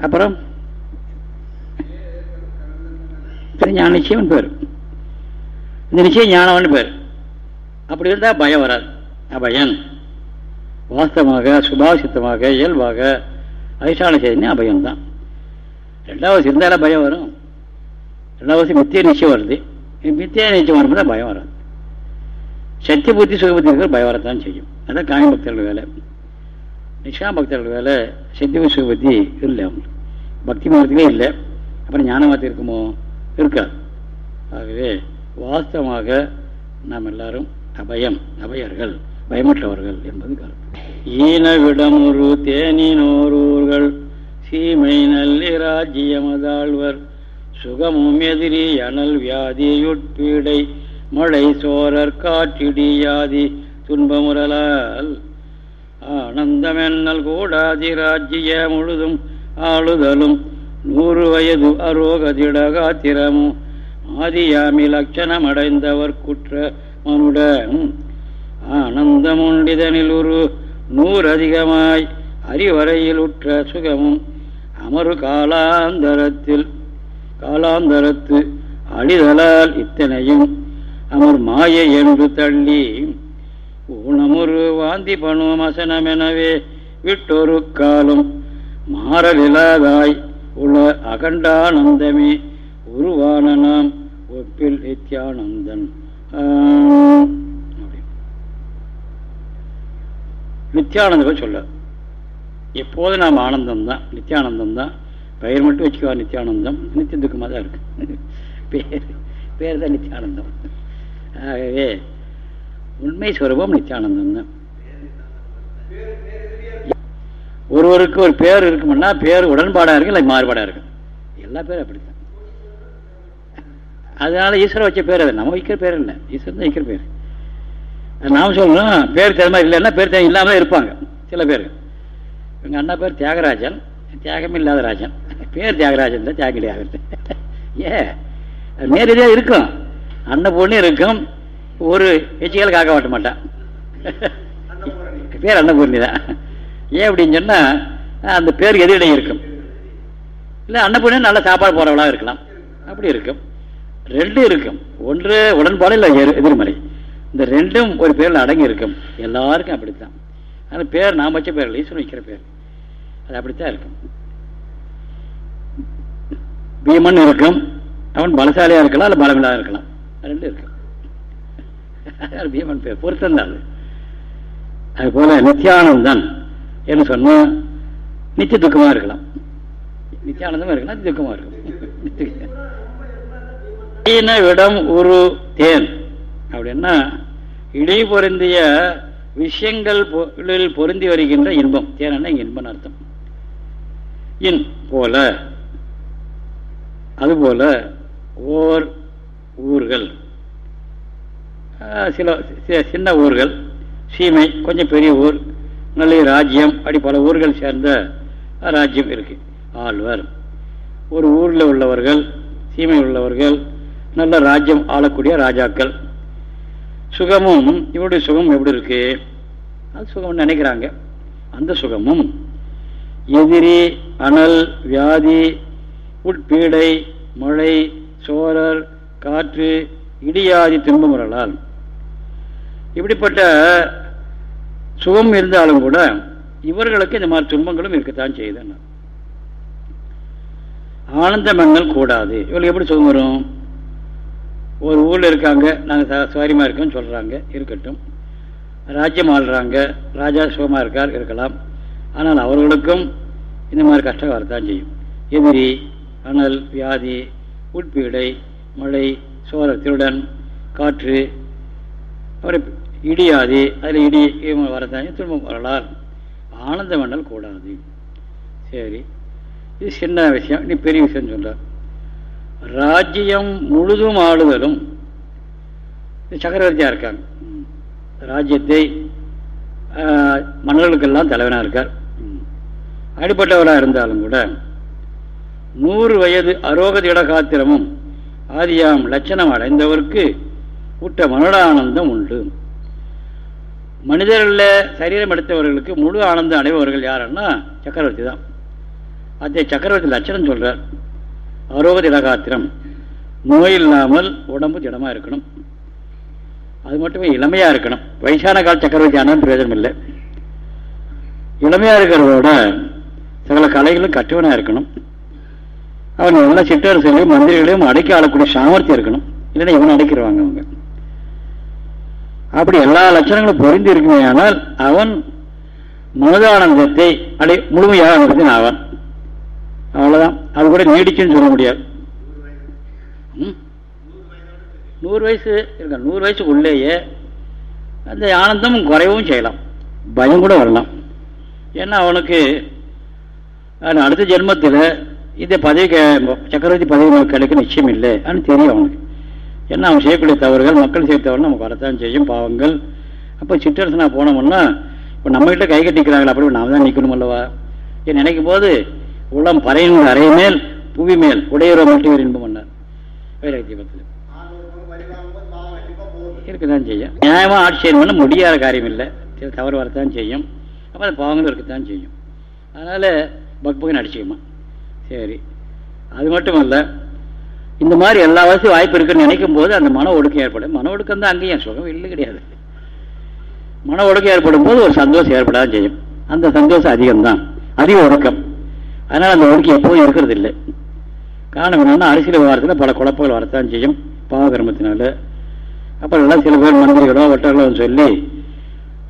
அப்புறம்? ஞான நிச்சயம் பேர். இந்த நிச்சயம் ஞானம்னு பேர். அப்படி இருந்தால் பயம் வராது. அபயன். வாஸ்தவமாக சுபாசித்தமாக இயல்பாக அதிஷ்டான செய்தி அபயம்தான். ரெண்டாவது இருந்தாலும் பயம் வரும். ரெண்டாவது மித்திய நிச்சயம் வருது. மித்திய நிச்சயம் வரும்போது பயம் வராது. சத்திய புத்தி சுகபுத்தி இருக்கிற பயம் வரத்தான் செய்யும். அதான் காமி பக்தர்கள் வேலை. நிஷா பக்தர்கள் வேலை சத்திய சுகபுத்தி இல்லை. அவங்களுக்கு பக்தி மார்க்கத்திலே இல்லை. அப்புறம் ஞான மார்க்கம் இருக்குமோ? இருக்காது. ஆகவே வாஸ்தவமாக நாம் எல்லாரும் அபயம் அபயர்கள் பயமற்றவர்கள் என்பது கருத்து. ஈனவிடமுரு தேனினோரூர்கள் சீமை நல்லிராஜ்யமதாழ்வர் சுகமும் எதிரி அனல் வியாதியுட்பீடை மழை சோரர் காற்றிடியாதி துன்பமுறலால் ஆனந்தமென்னல் கூடாதி ராஜ்ய முழுதும் ஆளுதலும் நூறு வயது அரோகதிடகாத்திரமும் ஆதியாமி லட்சணம் அடைந்தவர் குற்ற மனுடன் ஆனந்தமுண்டிதனில் ஒரு நூறு அதிகமாய் அறிவரையில் உற்ற சுகமும் அமரு காலாந்தரத்தில் காலாந்தரத்து அழிதலால் இத்தனையும் அமர் மாய என்று தள்ளி ஊனமுரு வாந்தி பணுவம் அசனமெனவே விட்டொரு காலம் மாறலில்லாதாய் உள்ள அகண்டானந்தமே. உருவான நாம் ஒப்பில் நித்யானந்தன். நித்யானந்தம் சொல்ல எப்போதும் நாம் ஆனந்தம் தான் நித்யானந்தம் தான் பெயர் மட்டும் வச்சுக்கோ நித்யானந்தம். நித்திய துக்கமாக தான் இருக்கு. பேர் பேர் தான் நித்யானந்தம். ஆகவே உண்மை சுரூபம் நித்யானந்தம் தான். ஒருவருக்கு ஒரு பேர் இருக்குமுன்னா பேர் உடன்பாடாக இருக்கும் இல்லை மாறுபாடாக இருக்கும் எல்லா பேரும் அப்படித்தான். அதனால ஈஸ்வரன் வச்ச பேர் அது. நம்ம வைக்கிற பேர் இல்லை. ஈஸ்வரன் தான் வைக்கிற பேர். நாம் சொல்லணும் பேர் மாதிரி இல்லைன்னா பேர் தெரியும் இல்லாமல் இருப்பாங்க. சில பேர். எங்கள் அண்ணா பேர் தியாகராஜன். தியாகம் இல்லாத ராஜன். பேர் தியாகராஜன் தான் தியாகம் இல்லையாகிறது ஏ நேரடியாக இருக்கும். அண்ணன் பொண்ணு இருக்கும். ஒரு எச்சிகள் காக்க மாட்ட மாட்டான் பேர் அன்னபூர்ணி தான். ஏன் அப்படின்னு சொன்னால் அந்த பேர் எதிரிடையே இருக்கும். இல்லை அன்னபூர்ணி நல்ல சாப்பாடு போகிறவளாக இருக்கலாம். அப்படி இருக்கும். ரெண்டும் இருக்கும். ஒன்று உடன்பாடு இல்லை எதிர்மறை. இந்த ரெண்டும் ஒரு பேரில் அடங்கி இருக்கும். எல்லாருக்கும் அப்படித்தான். அந்த பேர் நான் வச்ச பேர் ஈஸ்வரன் வைக்கிற பேர். அது அப்படித்தான் இருக்கும். பீமன் இருக்கும். அவன் பலசாலியா இருக்கலாம் அல்ல பலமில்லாத இருக்கலாம். ரெண்டும் இருக்கும். பீமன் பேர். பொருத்தந்தான் அது. அது போல தான் என்று சொன்னா நித்திய துக்கமா இருக்கலாம். நித்தியானந்தமா இருக்கலாம் துக்கமா இருக்கும் விடம் உரு தேன். அப்படின்னா இடை பொருந்திய விஷயங்கள் பொருந்தி வருகின்ற இன்பம். தேன் இன்பம் அர்த்தம். இன் போல அதுபோல ஓர் ஊர்கள். சில சின்ன ஊர்கள். சீமை கொஞ்சம் பெரிய ஊர். நல்ல ராஜ்யம். அப்படி பல ஊர்கள் சேர்ந்த ராஜ்யம் இருக்கு. ஆழ்வர். ஒரு ஊரில் உள்ளவர்கள் சீமை உள்ளவர்கள் நல்ல ராஜ்யம் ஆளக்கூடிய ராஜாக்கள். சுகமும் இவருடைய சுகம் எப்படி இருக்கு? அது சுகம் நினைக்கிறாங்க. அந்த சுகமும் எதிரி அனல் வியாதி உட்பீடை மழை சோரர் காற்று இடியாதி துன்பமுறலால். இப்படிப்பட்ட சுகம் இருந்தாலும் கூட இவர்களுக்கு இந்த மாதிரி துன்பங்களும் இருக்கத்தான் செய்யுது ஆனந்த மங்கள் கூடாது. இவங்களுக்கு எப்படி சுகம் வரும்? ஒரு ஊரில் இருக்காங்க நாங்கள் சுவாரியமாக இருக்கோம்னு சொல்கிறாங்க இருக்கட்டும். ராஜ்யம் ஆள்றாங்க ராஜா சுகமாக இருக்கார் இருக்கலாம். ஆனால் அவர்களுக்கும் இந்த மாதிரி கஷ்டம் வரத்தான் செய்யும். எதிரி அனல் வியாதி உட்பீடை மழை சோர திருடன் காற்று அப்புறம் இடியாதி அதில் இடி வரத்தான் திரும்ப வரலாறு. ஆனந்த மண்டல் கூடாது. சரி. இது சின்ன விஷயம் நீ பெரிய விஷயம்னு சொல்கிறார் ராஜ்யம் முழுதும் ஆளுதலும் சக்கரவர்த்தியாக இருக்காங்க ராஜ்யத்தை மன்னர்களுக்கெல்லாம் தலைவனாக இருக்கார். அடிப்பட்டவராக இருந்தாலும் கூட நூறு வயது அரோகதி இடகாத்திரமும் ஆதியாம் லட்சணம் அடைந்தவருக்கு விட்ட மனோடானந்தம் உண்டு. மனிதர்களில் சரீரம் எடுத்தவர்களுக்கு முழு ஆனந்தம் அடைபவர்கள் யாருன்னா சக்கரவர்த்தி தான். அதே சக்கரவர்த்தி லட்சணம் சொல்கிறார் ஆரோக இடகாத்திரம் நோய் இல்லாமல் உடம்பு திடமாக இருக்கணும். அது மட்டுமே இளமையாக இருக்கணும். வயசான கால சக்கரவர்த்தி ஆனால் பிரயோஜனம் இல்லை இளமையாக இருக்கிறதோட சகல கலைகளும் கட்டுவனாக இருக்கணும். அவன் எல்லா சிற்றரசுகளையும் மந்திரிகளையும் அடக்கி ஆளக்கூடிய சாமர்த்தியம் இருக்கணும். இல்லைன்னா இவனை அடைக்கிறவாங்க அவங்க. அப்படி எல்லா லட்சணங்களும் பொருந்தி இருக்குமே ஆனால் அவன் மனதானந்தத்தை அடை முழுமையாக நடத்தின அவன் அவ்வளவுதான். அது கூட நீடிச்சுன்னு சொல்ல முடியாது. நூறு வயசு இருக்க? நூறு வயசுக்கு உள்ளேயே அந்த ஆனந்தமும் குறையவும் செய்யலாம். பயம் கூட வரலாம். ஏன்னா அவனுக்கு அடுத்த ஜென்மத்தில் இந்த பதவி சக்கரவர்த்தி பதவி கிடைக்க நிச்சயம் இல்லை அப்படின்னு தெரியும் அவனுக்கு. ஏன்னா அவன் செய்யக்கூடிய தவறுகள் மக்கள் செய்ய தவறு நமக்கு வரத்தான் செய்யும் பாவங்கள். அப்போ சிற்றரசனாக போனோம்னா இப்போ நம்மகிட்ட கை கட்டிக்கிறாங்களா அப்படி நாம் தான் நிற்கணும் அல்லவா நினைக்கும் போது உளம் பறையின் அறை மேல் புவி மேல் உடையுற மட்டும் இன்பம் பண்ணார். வைராக்கியத்தில் இருக்கத்தான் செய்யும். நியாயமாக ஆட்சியம் பண்ண முடியாத காரியம் இல்லை தவறு வரத்தான் செய்யும். அப்போ அந்த பாவங்கள் இருக்கத்தான் செய்யும். அதனால் பக்பகன் பக்கம் சரி. அது மட்டும் இல்லை இந்த மாதிரி எல்லா வசதியும் வாய்ப்பு இருக்குன்னு நினைக்கும் போது அந்த மன ஒடுக்கம் ஏற்படும். மன ஒடுக்கம் தான் அங்கேயும் சுகம் இல்லை கிடையாது. மன ஒடுக்கம் ஏற்படும் போது ஒரு சந்தோஷம் ஏற்படாதான் செய்யும். அந்த சந்தோஷம் அதிகம்தான். அதிக உறக்கம் அதனால் அந்த ஒழுக்கம் எப்போதும் இருக்கிறது இல்லை காரணம் என்னன்னா அரசியல் விவகாரத்தில் பல குழப்பங்கள் வரத்தான் செய்யும் பாவகர்மத்தினால அப்புறம் எல்லாம் சில பேர் மந்திரிகளோ வட்டாரங்களோ சொல்லி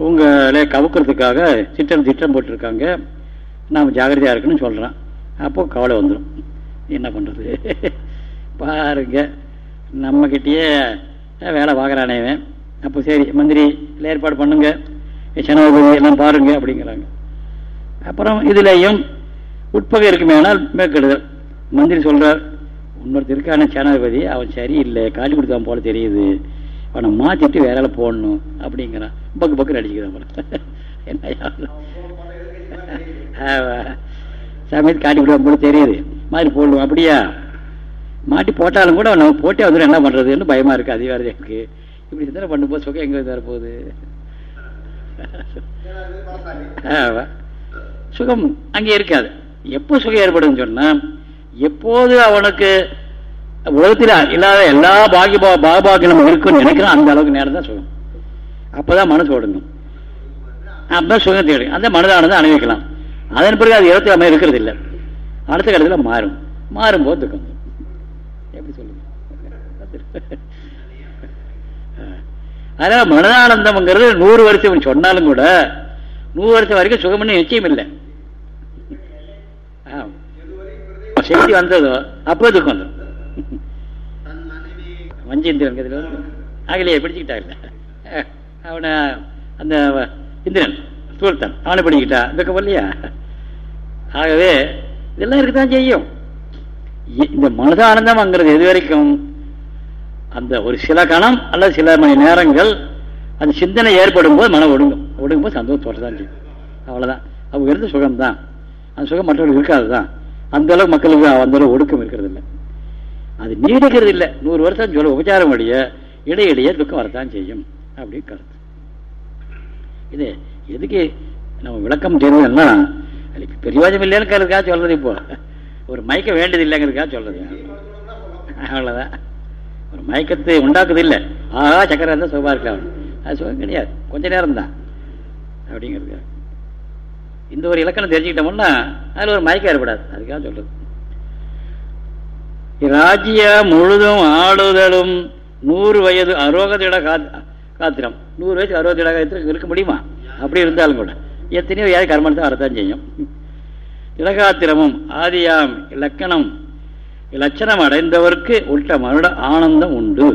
உங்களை கவுக்கிறதுக்காக திட்டம் திட்டம் போட்டிருக்காங்க. நாம் ஜாகிரதையாக இருக்குன்னு சொல்கிறான் அப்போ கவலை வந்துடும் என்ன பண்ணுறது பாருங்க. நம்மக்கிட்டேயே வேலை பார்க்குறானேவன் அப்போ சரி மந்திரி இல்லை ஏற்பாடு பண்ணுங்க. சனாதிபதி எல்லாம் பாருங்க அப்படிங்கிறாங்க. அப்புறம் இதுலேயும் உட்பகை இருக்குமே ஆனால் மேற்கெடுதல் மந்திரி சொல்கிறார் இன்னொருத்தர் இருக்கான சேனாதிபதி அவன் சரியில்லை காலி கொடுத்தான் போல தெரியுது. அவனை மாற்றிட்டு வேற போடணும் அப்படிங்கிறான். பக்கு பக்கு அடிச்சுக்கிறான் போல. என்ன சமயத்து காட்டி விடுவான் போல தெரியுது. மாதிரி போடணும் அப்படியா? மாட்டி போட்டாலும் கூட நம்ம போட்டே வந்துடும் என்ன பண்ணுறதுன்னு பயமாக இருக்குது அது வேறு எனக்கு. இப்படி சிந்தனை பண்ணும்போது சுகம் எங்கே வரப்போகுது? சுகம் அங்கே இருக்காது. எப்போ சுகம் ஏற்படும் சொன்னால் எப்போது அவனுக்கு உலகத்தில் இல்லாத எல்லா பாகி பாகபாகியம் இருக்குன்னு நினைக்கிறான் அந்த அளவுக்கு நேரம் தான் சுகம். அப்போதான் மனசு ஓடுங்கும் அப்போ சுகம் தேடும் அந்த மனதானதை அனுபவிக்கலாம். அதன் பிறகு அது இடத்துல அமைய இருக்கிறது இல்லை. அடுத்த கட்டத்தில் மாறும். மாறும்போது துக்கம் எப்படி சொல்லுங்க அதனால மனதானந்தம்ங்கிறது நூறு வருஷம் சொன்னாலும் கூட நூறு வருஷம் வரைக்கும் சுகம்னு நிச்சயம் இல்லை. செய்தி வந்ததோ அப்போ துக்கம் வந்துடும் வஞ்சேந்திரன் கதில் வந்து அகிலையை பிடிச்சிக்கிட்டாங்க அவனை அந்த இந்திரன் சூழ்த்தன் அவனை பிடிக்கிட்டா துக்கம் இல்லையா ஆகவே இதெல்லாம் இருக்குதான் செய்யும். இந்த மனதானந்தம்ங்கிறது எது வரைக்கும்? அந்த ஒரு சில கணம் அல்லது சில மணி நேரங்கள் அந்த சிந்தனை ஏற்படும் போது மனம் ஒடுங்கும். ஒடுங்கும் போது சந்தோஷம் தோற்றதான் செய்யும். அவ்வளோதான் அவங்க இருந்து சுகம்தான். அந்த சுகம் மற்றவர்களுக்கு இருக்காது தான் அந்த மக்களுக்கு அந்தளவு ஒடுக்கம் இருக்கிறது இல்லை அது நீடிக்கிறது இல்லை. நூறு வருஷம் சொல்ல உபச்சாரம் வழிய இடையிடையே துக்கம் வரத்தான் செய்யும். அப்படின்னு கருத்து. இது எதுக்கு நம்ம விளக்கம் தெரியுதுன்னா பெரியவாஜம் இல்லைன்னு சொல்றது இப்போ. ஒரு மயக்க வேண்டியது இல்லைங்கிறதுக்காக சொல்றது. அவ்வளோதான் ஒரு மயக்கத்தை உண்டாக்குது இல்லை. ஆஹா சக்கரை இருந்தால் சுகமாக இருக்கலாம். அது சுகம் கிடையாது. கொஞ்ச நேரம் தான் அப்படிங்கிறது இந்த ஒரு இலக்கணம் தெரிஞ்சுக்கிட்டோம்னா அதில் ஒரு மயக்கம் ஏற்படாது. அதுக்காக சொல்றது. ராஜ்ய முழுதும் ஆளுதலும் நூறு வயது அரோகத்திட காத்திரம். நூறு வயசு அறுபத்தி இருக்க முடியுமா? அப்படி இருந்தாலும் கூட. எத்தனையோ யாரும் கர்மத்தை வரத்தான் செய்யும். இலகாத்திரமும் ஆதியாம் இலக்கணம் இலட்சணம் அடைந்தவருக்கு உள்ள மருட ஆனந்தம் உண்டு.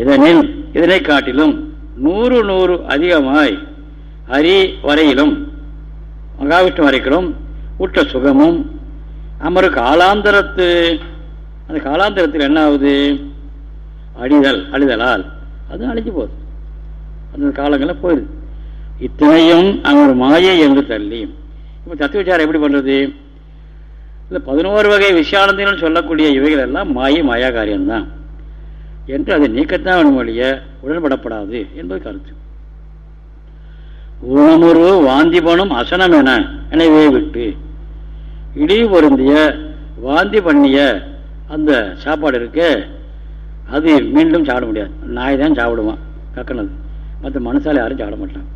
இதனில் இதனை காட்டிலும் நூறு நூறு அதிகமாய் அரி வரையிலும் மகாவிஷ்ணு வரைக்கிலும் உற்ற சுகமும் அமரு காலாந்தரத்து அந்த காலாந்தரத்தில் என்ன ஆகுது அழிதல் அழிதலால் அது அழிஞ்சு போகுது. அந்த காலங்களில் போயிடுது. இத்தனையும் அவர் மாயை என்று தள்ளி. இப்போ தத்துவ விசாரம் எப்படி பண்ணுறது இந்த பதினோரு வகை விஷயானந்தங்கள் சொல்லக்கூடிய இவைகள் எல்லாம் மாயை மாயா காரியம்தான் என்று அதை நீக்கத்தான் வேணும் வழிய உடன்படப்படாது என்பது கருத்து. ஊனமுறு வாந்திபனும் அசனம் என எனவே விட்டு. இடி பொருந்திய வாந்தி பண்ணிய அந்த சாப்பாடு இருக்கு அது மீண்டும் சாப்பிட முடியாது. நாய் தான் சாப்பிடுவான் கக்கனது. மற்ற மனுஷால் யாரும் சாப்பிட மாட்டான்.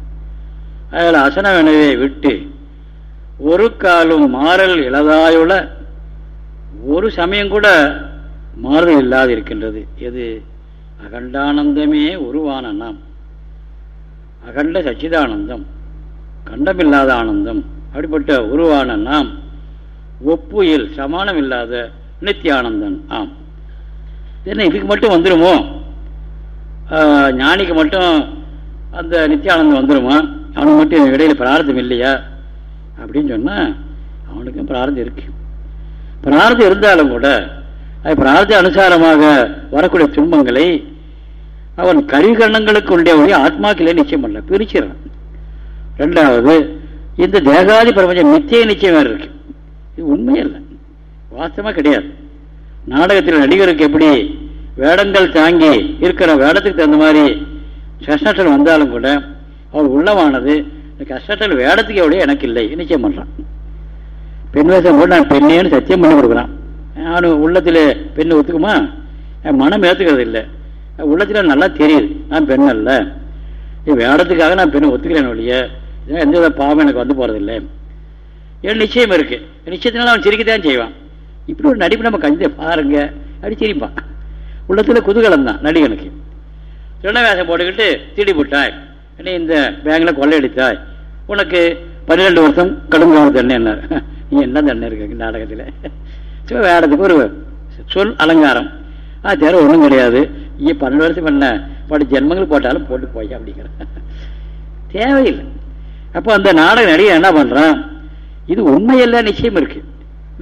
அதில் அசனம் எனவே விட்டு ஒரு காலும் மாறல் இளதாயுள்ள ஒரு சமயம் கூட மாறுதல் இல்லாது இருக்கின்றது எது? அகண்டானந்தமே உருவான நாம். அகண்ட சச்சிதானந்தம் கண்டமில்லாத ஆனந்தம் அப்படிப்பட்ட உருவான நாம் ஒப்புயில் சமானம் இல்லாத நித்தியானந்தன் ஆம். என்ன இதுக்கு மட்டும் வந்துடுமோ ஞானிக்கு மட்டும் அந்த நித்தியானந்தம் வந்துடுமா அவனுக்கு மட்டும் இடையில பிரார்த்தம் இல்லையா? அப்படின்னு சொன்னால் அவனுக்கும் பிரார்த்தம் இருக்கு. பிரார்த்தம் இருந்தாலும் கூட அது பிரார்த்த அனுசாரமாக வரக்கூடிய துன்பங்களை அவன் கரிகரணங்களுக்கு உடைய ஆத்மாக்கிலே நிச்சயம் பண்ணல பிரிச்சிடறான் ரெண்டாவது இந்த தேகாதி பிரபஞ்சம் நித்திய நிச்சயம் வேறு இருக்கு. இது உண்மையல்ல. வாஸ்தமாக கிடையாது. நாடகத்தில் நடிகருக்கு எப்படி வேடங்கள் தாங்கி இருக்கிற வேடத்துக்கு தகுந்த மாதிரி கஷ்டத்தில் வந்தாலும் கூட அவர் உள்ளமானது இந்த கஷ்டத்தில் வேடத்துக்கு எவ்வளோ எனக்கு இல்லை நிச்சயம் பண்ணுறான் பெண் வேஷம் போட்டு நான் பெண்ணேன்னு சத்தியம் பண்ணி கொடுக்குறான். நான் உள்ளத்தில் பெண்ணை ஒத்துக்குமா? மனம் ஏற்றுக்கிறது இல்லை உள்ளத்தில் நல்லா தெரியுது. நான் பெண் அல்ல. வேடத்துக்காக நான் பெண்ணை ஒத்துக்கிறேன் ஒழிய எந்த வித பாவம் எனக்கு வந்து போகிறதில்லை ஏன் நிச்சயம் இருக்கு. நிச்சயத்தினால அவன் சிரிக்கத்தான் செய்வான். இப்படி ஒரு நடிப்பு நம்ம கஞ்ச பாருங்க. அப்படி சிரிப்பான். உள்ளத்தில் குதூகலம் தான் நடிகனுக்கு. சின்ன வேஷம் போட்டுக்கிட்டு திடி போட்டாய். நீ இந்த பேங்கில் கொள்ளையடித்தாய். உனக்கு பன்னிரெண்டு வருஷம் கடுங்கால தண்ணி என்ன நீ என்ன தண்ணி இருக்கு நாடகத்தில்? ஸோ வேடத்துக்கு ஒரு சொல் அலங்காரம். ஆ தேர ஒன்றும் கிடையாது. இங்கே பன்னெண்டு வருஷம் பண்ண படி ஜென்மங்கள் போட்டாலும் போட்டு போய் அப்படிங்கிற. தேவையில்லை. அப்போ அந்த நாடக நடிகை என்ன பண்ணுறான் இது உண்மையல்ல நிச்சயம் இருக்கு.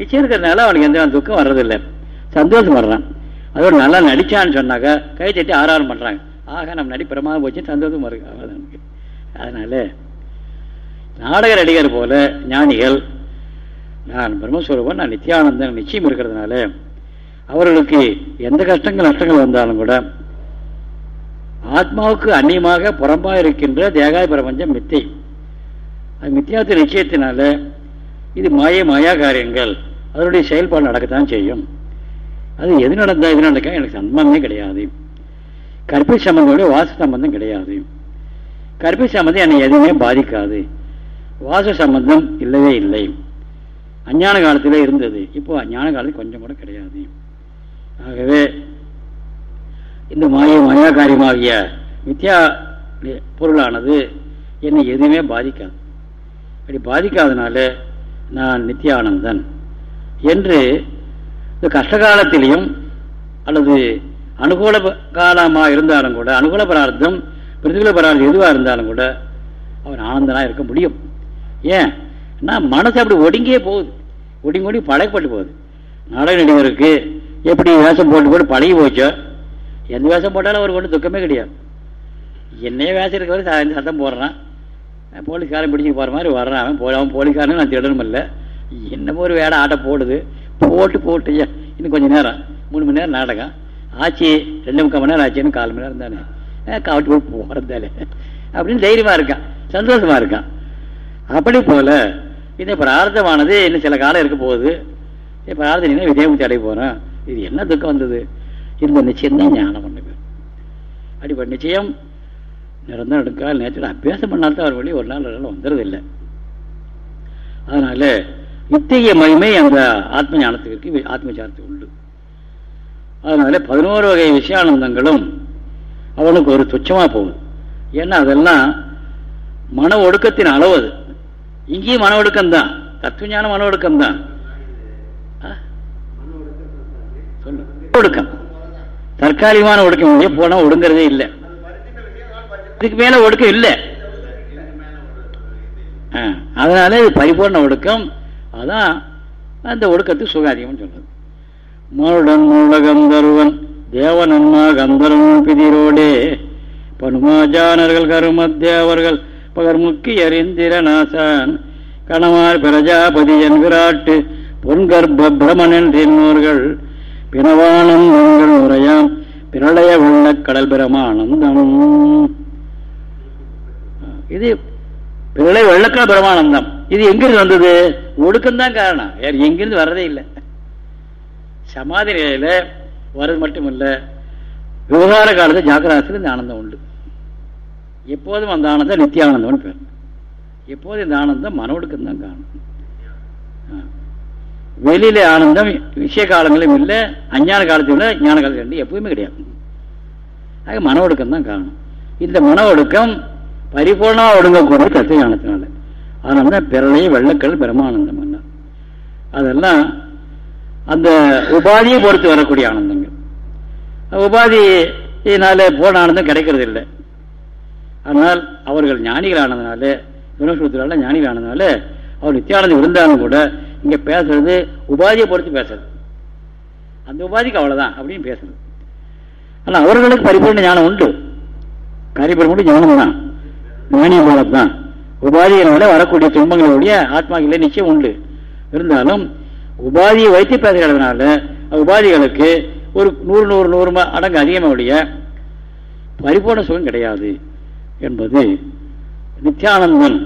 நிச்சயம் இருக்கிறதுனால அவனுக்கு எந்த துக்கம் வர்றதில்லை. சந்தோஷம் வர்றான் அதோட நல்லா நடிச்சான்னு சொன்னாக்கா கை தட்டி ஆராரம் பண்ணுறாங்க ஆக நம்ம நடி பிரமாதம் போச்சு சந்தோஷம் இருக்கு நமக்கு அதனால நாடக நடிகர் போல ஞானிகள் நான் பிரம்மஸ்வரூபம் நான் நித்யானந்தன் நிச்சயம் இருக்கிறதுனால அவர்களுக்கு எந்த கஷ்டங்கள் நஷ்டங்கள் வந்தாலும் கூட ஆத்மாவுக்கு அந்நியமாக புறம்பாக இருக்கின்ற தேகாய பிரபஞ்சம் மித்தை. அது மித்தியாத்த நிச்சயத்தினால இது மாய மாயா காரியங்கள். அதனுடைய செயல்பாடு நடக்கத்தான் செய்யும். அது எது நடந்தா எது நடக்க எனக்கு சம்பந்தமே கிடையாது. கற்பி சம்பந்தோடைய வாச சம்பந்தம் கிடையாது. கற்பி சம்பந்தம் என்னை எதுவுமே பாதிக்காது. வாச சம்பந்தம் இல்லவே இல்லை. அஞ்ஞான காலத்திலே இருந்தது. இப்போ அஞ்ஞான காலத்தில் கொஞ்சம் கூட கிடையாது. ஆகவே இந்த மாய மாயா காரியமாகிய மித்யா பொருளானது என்னை எதுவுமே பாதிக்காது. அப்படி பாதிக்காதனால நான் நித்தியானந்தன் என்று இந்த கஷ்டகாலத்திலையும் அல்லது அனுகூல காலமாக இருந்தாலும் கூட அனுகூல பரார்த்தம் பிரதிகூல பரார்த்தம் எதுவாக இருந்தாலும் கூட அவன் ஆனந்தனாக இருக்க முடியும். ஏன்? நான் மனசு அப்படி ஒடுங்கியே போகுது. ஒடுங்கி ஒடுங்கி பழகப்பட்டு போகுது. நாடக நடிகருக்கு எப்படி வேஷம் போட்டு போட்டு பழகி போச்சோ? எந்த வேஷம் போட்டாலும் அவருக்கு ஒன்றும் துக்கமே கிடையாது. என்னையே வேஷம் இருக்கவர் சத்தம் போடுறான். போலீஸ்காரன் பிடிச்சி போகிற மாதிரி வர்றான். அவன் போ அவன் போலீஸ்காரன் நான் திடணும் இல்லை என்னமோ ஒரு வேலை ஆட்டை போடுது. போட்டு போட்டு இன்னும் கொஞ்சம் நேரம். மூணு மணி நேரம் நாடகம். ஆச்சு ரெண்டு முக்கால் மணி நேரம் ஆச்சுன்னு கால் மணி நேரம் தானே. காவட்டு போய் போகிறதாலே அப்படின்னு தைரியமாக இருக்கான். சந்தோஷமாக இருக்கான். அப்படி போல் இந்த பிரார்த்தமானது இன்னும் சில காலம் இருக்க போகுது. பிரார்த்தனை விஜயமுத்தி அடைய போகிறோம் இது என்ன துக்கம் வந்தது? இந்த நிச்சயம்தான் ஞானம் பண்ண பேர் அடிப்படை நிச்சயம் நிரந்தரம் எடுக்கால் நேற்று அபியாசம் பண்ணால்தான் அவர் வழி. ஒரு நாள் ஒரு நாள் வந்துடுறதில்லை அதனால இத்தகைய மகிமை அந்த ஆத்ம ஞானத்துக்கு ஆத்ம விசாரத்துக்கு உண்டு. அதனால பதினோரு வகை விஷயானந்தங்களும் அவனுக்கு ஒரு துச்சமாக போகுது. ஏன்னா அதெல்லாம் மன ஒடுக்கத்தின் அளவு அது. இங்கேயும் மன ஒடுக்கம்தான். தத்துவஞான மன ஒடுக்கம்தான் சொல்லு ஒடுக்கம் தற்காலிகமான ஒடுக்கம். இல்லையே போனா ஒடுங்கிறதே இல்லை. இதுக்கு மேல ஒடுக்கம் இல்லை. அதனால இது பரிபூர்ண ஒடுக்கம். அதான் அந்த ஒடுக்கத்துக்கு சுகாதிகம் சொல்றது. மருடன் மூலகம் தருவன் தேவனன்மா கந்தர்வன் பிதிரோடே. பனுமாஜானர்கள் கருமத்தேவர்கள் பகர் முக்கிய எரிந்திரநாசான் கணவார் பிரஜாபதி என்கிறாட்டு பொன்கர்ப்ப பிரமணன் என்னோர்கள் பிறவானந்தங்கள் உரையாம். பிரளய வெள்ளக்கடல் பிரமானந்தம் இது பிரளய வெள்ளக்கடல் பிரமானந்தம் இது எங்கிருந்து வந்தது? ஒடுக்கம்தான் காரணம். வேற எங்கிருந்து வர்றதே இல்லை. சமாதி நிலையில வர்றது மட்டும் இல்லை விவகார காலத்தில் ஜாக்கிராசில் இந்த ஆனந்தம் உண்டு. எப்போதும் அந்த ஆனந்தம் நித்தியானந்தம்னு பேர். எப்போதும் இந்த ஆனந்தம் மன ஒடுக்கம் தான் காரணம் வெளியில ஆனந்தம் விஷய காலங்களும் இல்லை அஞ்ஞான காலத்தில் இல்லை ஞான காலத்துல ரெண்டு எப்பவுமே கிடையாது. ஆக மன ஒடுக்கம் தான் காரணம். இந்த மன ஒடுக்கம் பரிபூர்ணமாக ஒடுங்கக்கூடிய தத்துவ ஞானத்தினால. அதனால தான் பிறலையும் வெள்ளக்கல் பிரமானந்தம் அதெல்லாம் அந்த உபாதியை பொறுத்து வரக்கூடிய ஆனந்தங்கள். உபாதியினால போன ஆனந்தம் கிடைக்கிறது இல்லை. ஆனால் அவர்கள் ஞானிகள் ஆனதுனால குணசூத்திரால ஞானிகள் ஆனதுனால அவர் நித்தியானந்தம் இருந்தாலும் கூட இங்க பேசுறது உபாதியை பொறுத்து பேசுறது. அந்த உபாதிக்கு அவ்வளவுதான் அப்படின்னு பேசுறது. ஆனா அவர்களுக்கு பரிபூர்ண ஞானம் உண்டு. கரிபூர்ண ஞானம் தான் ஞானிய போலத்தான் உபாதியினால வரக்கூடிய துன்பங்களுடைய ஆத்மாக்களே நிச்சயம் உண்டு. இருந்தாலும் உபாதியை வைத்து பேசுகிறதுனால உபாதிகளுக்கு ஒரு நூறு நூறு நூறு அடங்கு அதிகமாவுடைய பரிபூர்ண சுகம் கிடையாது என்பது நித்யானந்தன்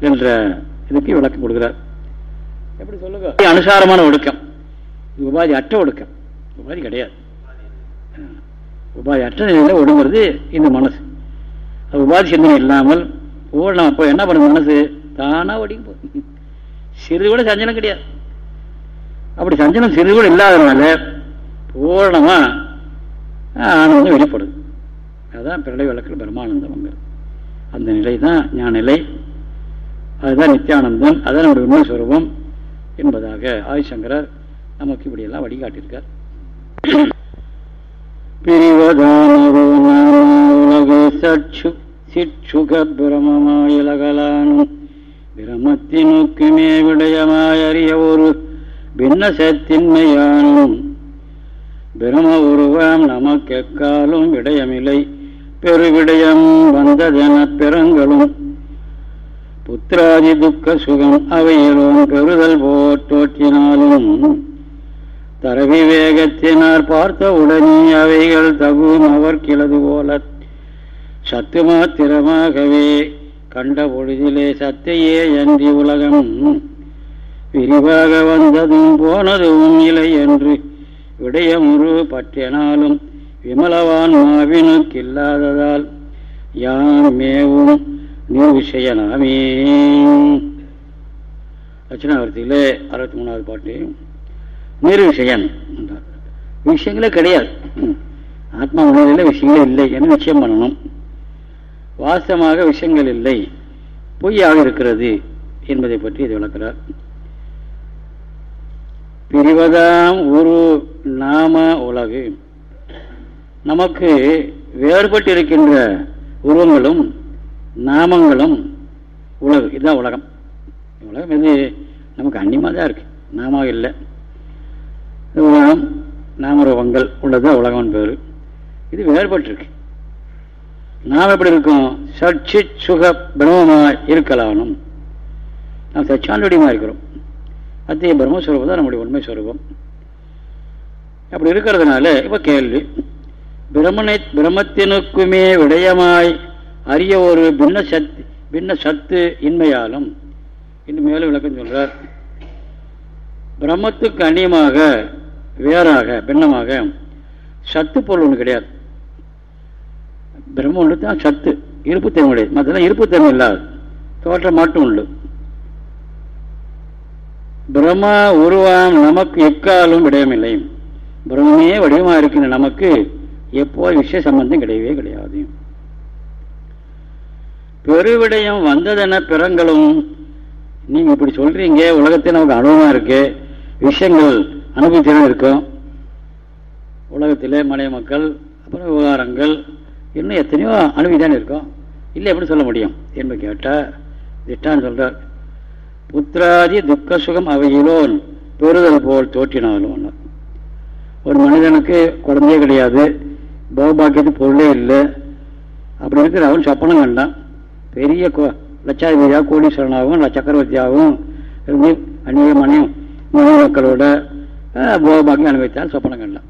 என்ற இதுக்கு விளக்கம் கொடுக்கிறார். எப்படி சொல்லுங்க? அனுசாரமான ஒடுக்கம். உபாதி அற்ற ஒடுக்கம். உபாதி கிடையாது. உபாதி அற்ற நிலையில் ஒடுங்கிறது இந்த மனசு. அது உபாதி சிந்தனை இல்லாமல் ஓடலாம் அப்போ என்ன பண்ணுது மனசு? தானா ஒடுங்கி போகுது. சிறிது கூட சஞ்சலம் கிடையாது. அப்படி சஞ்சலம் சிறிது கூட இல்லாதனால பூரணமா ஆனந்தம் வெளிப்படுது. அதுதான் பிரளய விளக்கில் பிரம்மானந்தம் அந்த நிலை தான் ஞான நிலை அதுதான் நித்தியானந்தம். அதுதான் நம்முடைய உண்மை சுரூபம். என்பதாக ஆதிசங்கரர் நமக்கு இப்படியெல்லாம் வழிகாட்டியிருக்கார். பிரிவதானது சற்று சிற்றுக பிரமமாயிலகலானும் பிரமத்தினுக்குமே விடயமாயறிய ஒரு பின்னசத்தின்மையானும் பிரம உருவம் நமக்கெக்காலும் விடயமில்லை பெருவிடயம் வந்ததென பிறங்களும் புத்திராதி துக்க சுகம் அவையிலும் பெறுதல் தரவி தரவிவேகத்தினார் பார்த்த உடனே அவைகள் தகும் அவர் கிளது போல சத்து மாத்திரமாகவே கண்ட பொழுதிலே சத்தையே அன்றி உலகம். விரிவாக வந்ததும் போனதும் இல்லை என்று விடயமுரு பற்றினாலும் விமலவான் மாவினுக்கில்லாததால் யான் மேவும் நிர்விஷயனாமே லட்சணாவர்த்தியில் அறுபத்தி மூணாவது பாட்டு. நிர்விஷயன் என்றார். விஷயங்களே கிடையாது. ஆத்மா உணர்வில் விஷயங்களே இல்லை என நிச்சயம் பண்ணணும். வாசமாக விஷயங்கள் இல்லை. பொய்யாக இருக்கிறது என்பதை பற்றி இது விளக்கிறார். பிரிவதாம் ஒரு நாம உலகு. நமக்கு வேறுபட்டு இருக்கின்ற உருவங்களும் நாமங்களும் உலகம் இதுதான் உலகம். உலகம் இது நமக்கு அந்நியமாக தான் இருக்கு. நாம இல்லை. உலகம் நாமரூபங்கள் உள்ளது உலகம் பேர். இது வேறுபட்டிருக்கு. நாம் எப்படி இருக்கோம்? சட்சி சுக பிரம்மமாக இருக்கலானும். நாம் சச்சாண்டுடியமாக இருக்கிறோம். அத்திய பிரம்மஸ்வரூபம் தான் நம்முடைய உண்மை சுரூபம். அப்படி இருக்கிறதுனால இப்போ கேள்வி. பிரம்மனை பிரம்மத்தினுக்குமே விடயமாய் அரிய ஒரு பின்ன சத்து பின்ன சத்து இன்மையாலும் இன்னும் மேலும் விளக்கம் சொல்றார். பிரம்மத்துக்கு அந்நியமாக வேறாக பின்னமாக சத்து பொருள் ஒன்று கிடையாது. பிரம்ம ஒன்று தான் சத்து இருப்புத்தன்மை கிடையாது மற்றெல்லாம் இருப்புத்தன்மை இல்லாது. தோற்றம் மட்டும் உண்டு. பிரம்ம உருவம் நமக்கு எக்காலும் விடயமில்லை. பிரம்மே வடிவமாக இருக்கின்ற நமக்கு எப்போ விஷய சம்பந்தம் கிடையவே கிடையாது. பெருவிடயம் வந்ததென பிறங்களும்? நீங்க இப்படி சொல்றீங்க உலகத்தில் நமக்கு அனுபவமா இருக்கு. விஷயங்கள் அனுபவத்திலும் இருக்கும். உலகத்திலே மலை மக்கள் அப்புறம் விவகாரங்கள் இன்னும் எத்தனையோ அனுபவித்தானே இருக்கும். இல்லை எப்படி சொல்ல முடியும். என்று கேட்டால் திட்டான்னு சொல்றார். புத்திராதி துக்க சுகம் அவையிலோன் பெறுதல் போல் தோற்றினாலும் ஒரு மனிதனுக்கு குழந்தையே கிடையாது. பௌபாக்கியத்து பொருளே இல்லை. அப்படி இருக்கிற அவன் சொப்பனம் கண்டான். பெரிய லட்சாதிபதியாக கோடீஸ்வரனாகவும் சக்கரவர்த்தியாகவும் இருந்து அந்நிய மனைவி மக்களோட பௌபாக்கியம் அனுபவித்தார் சொப்பனங்கள்லாம்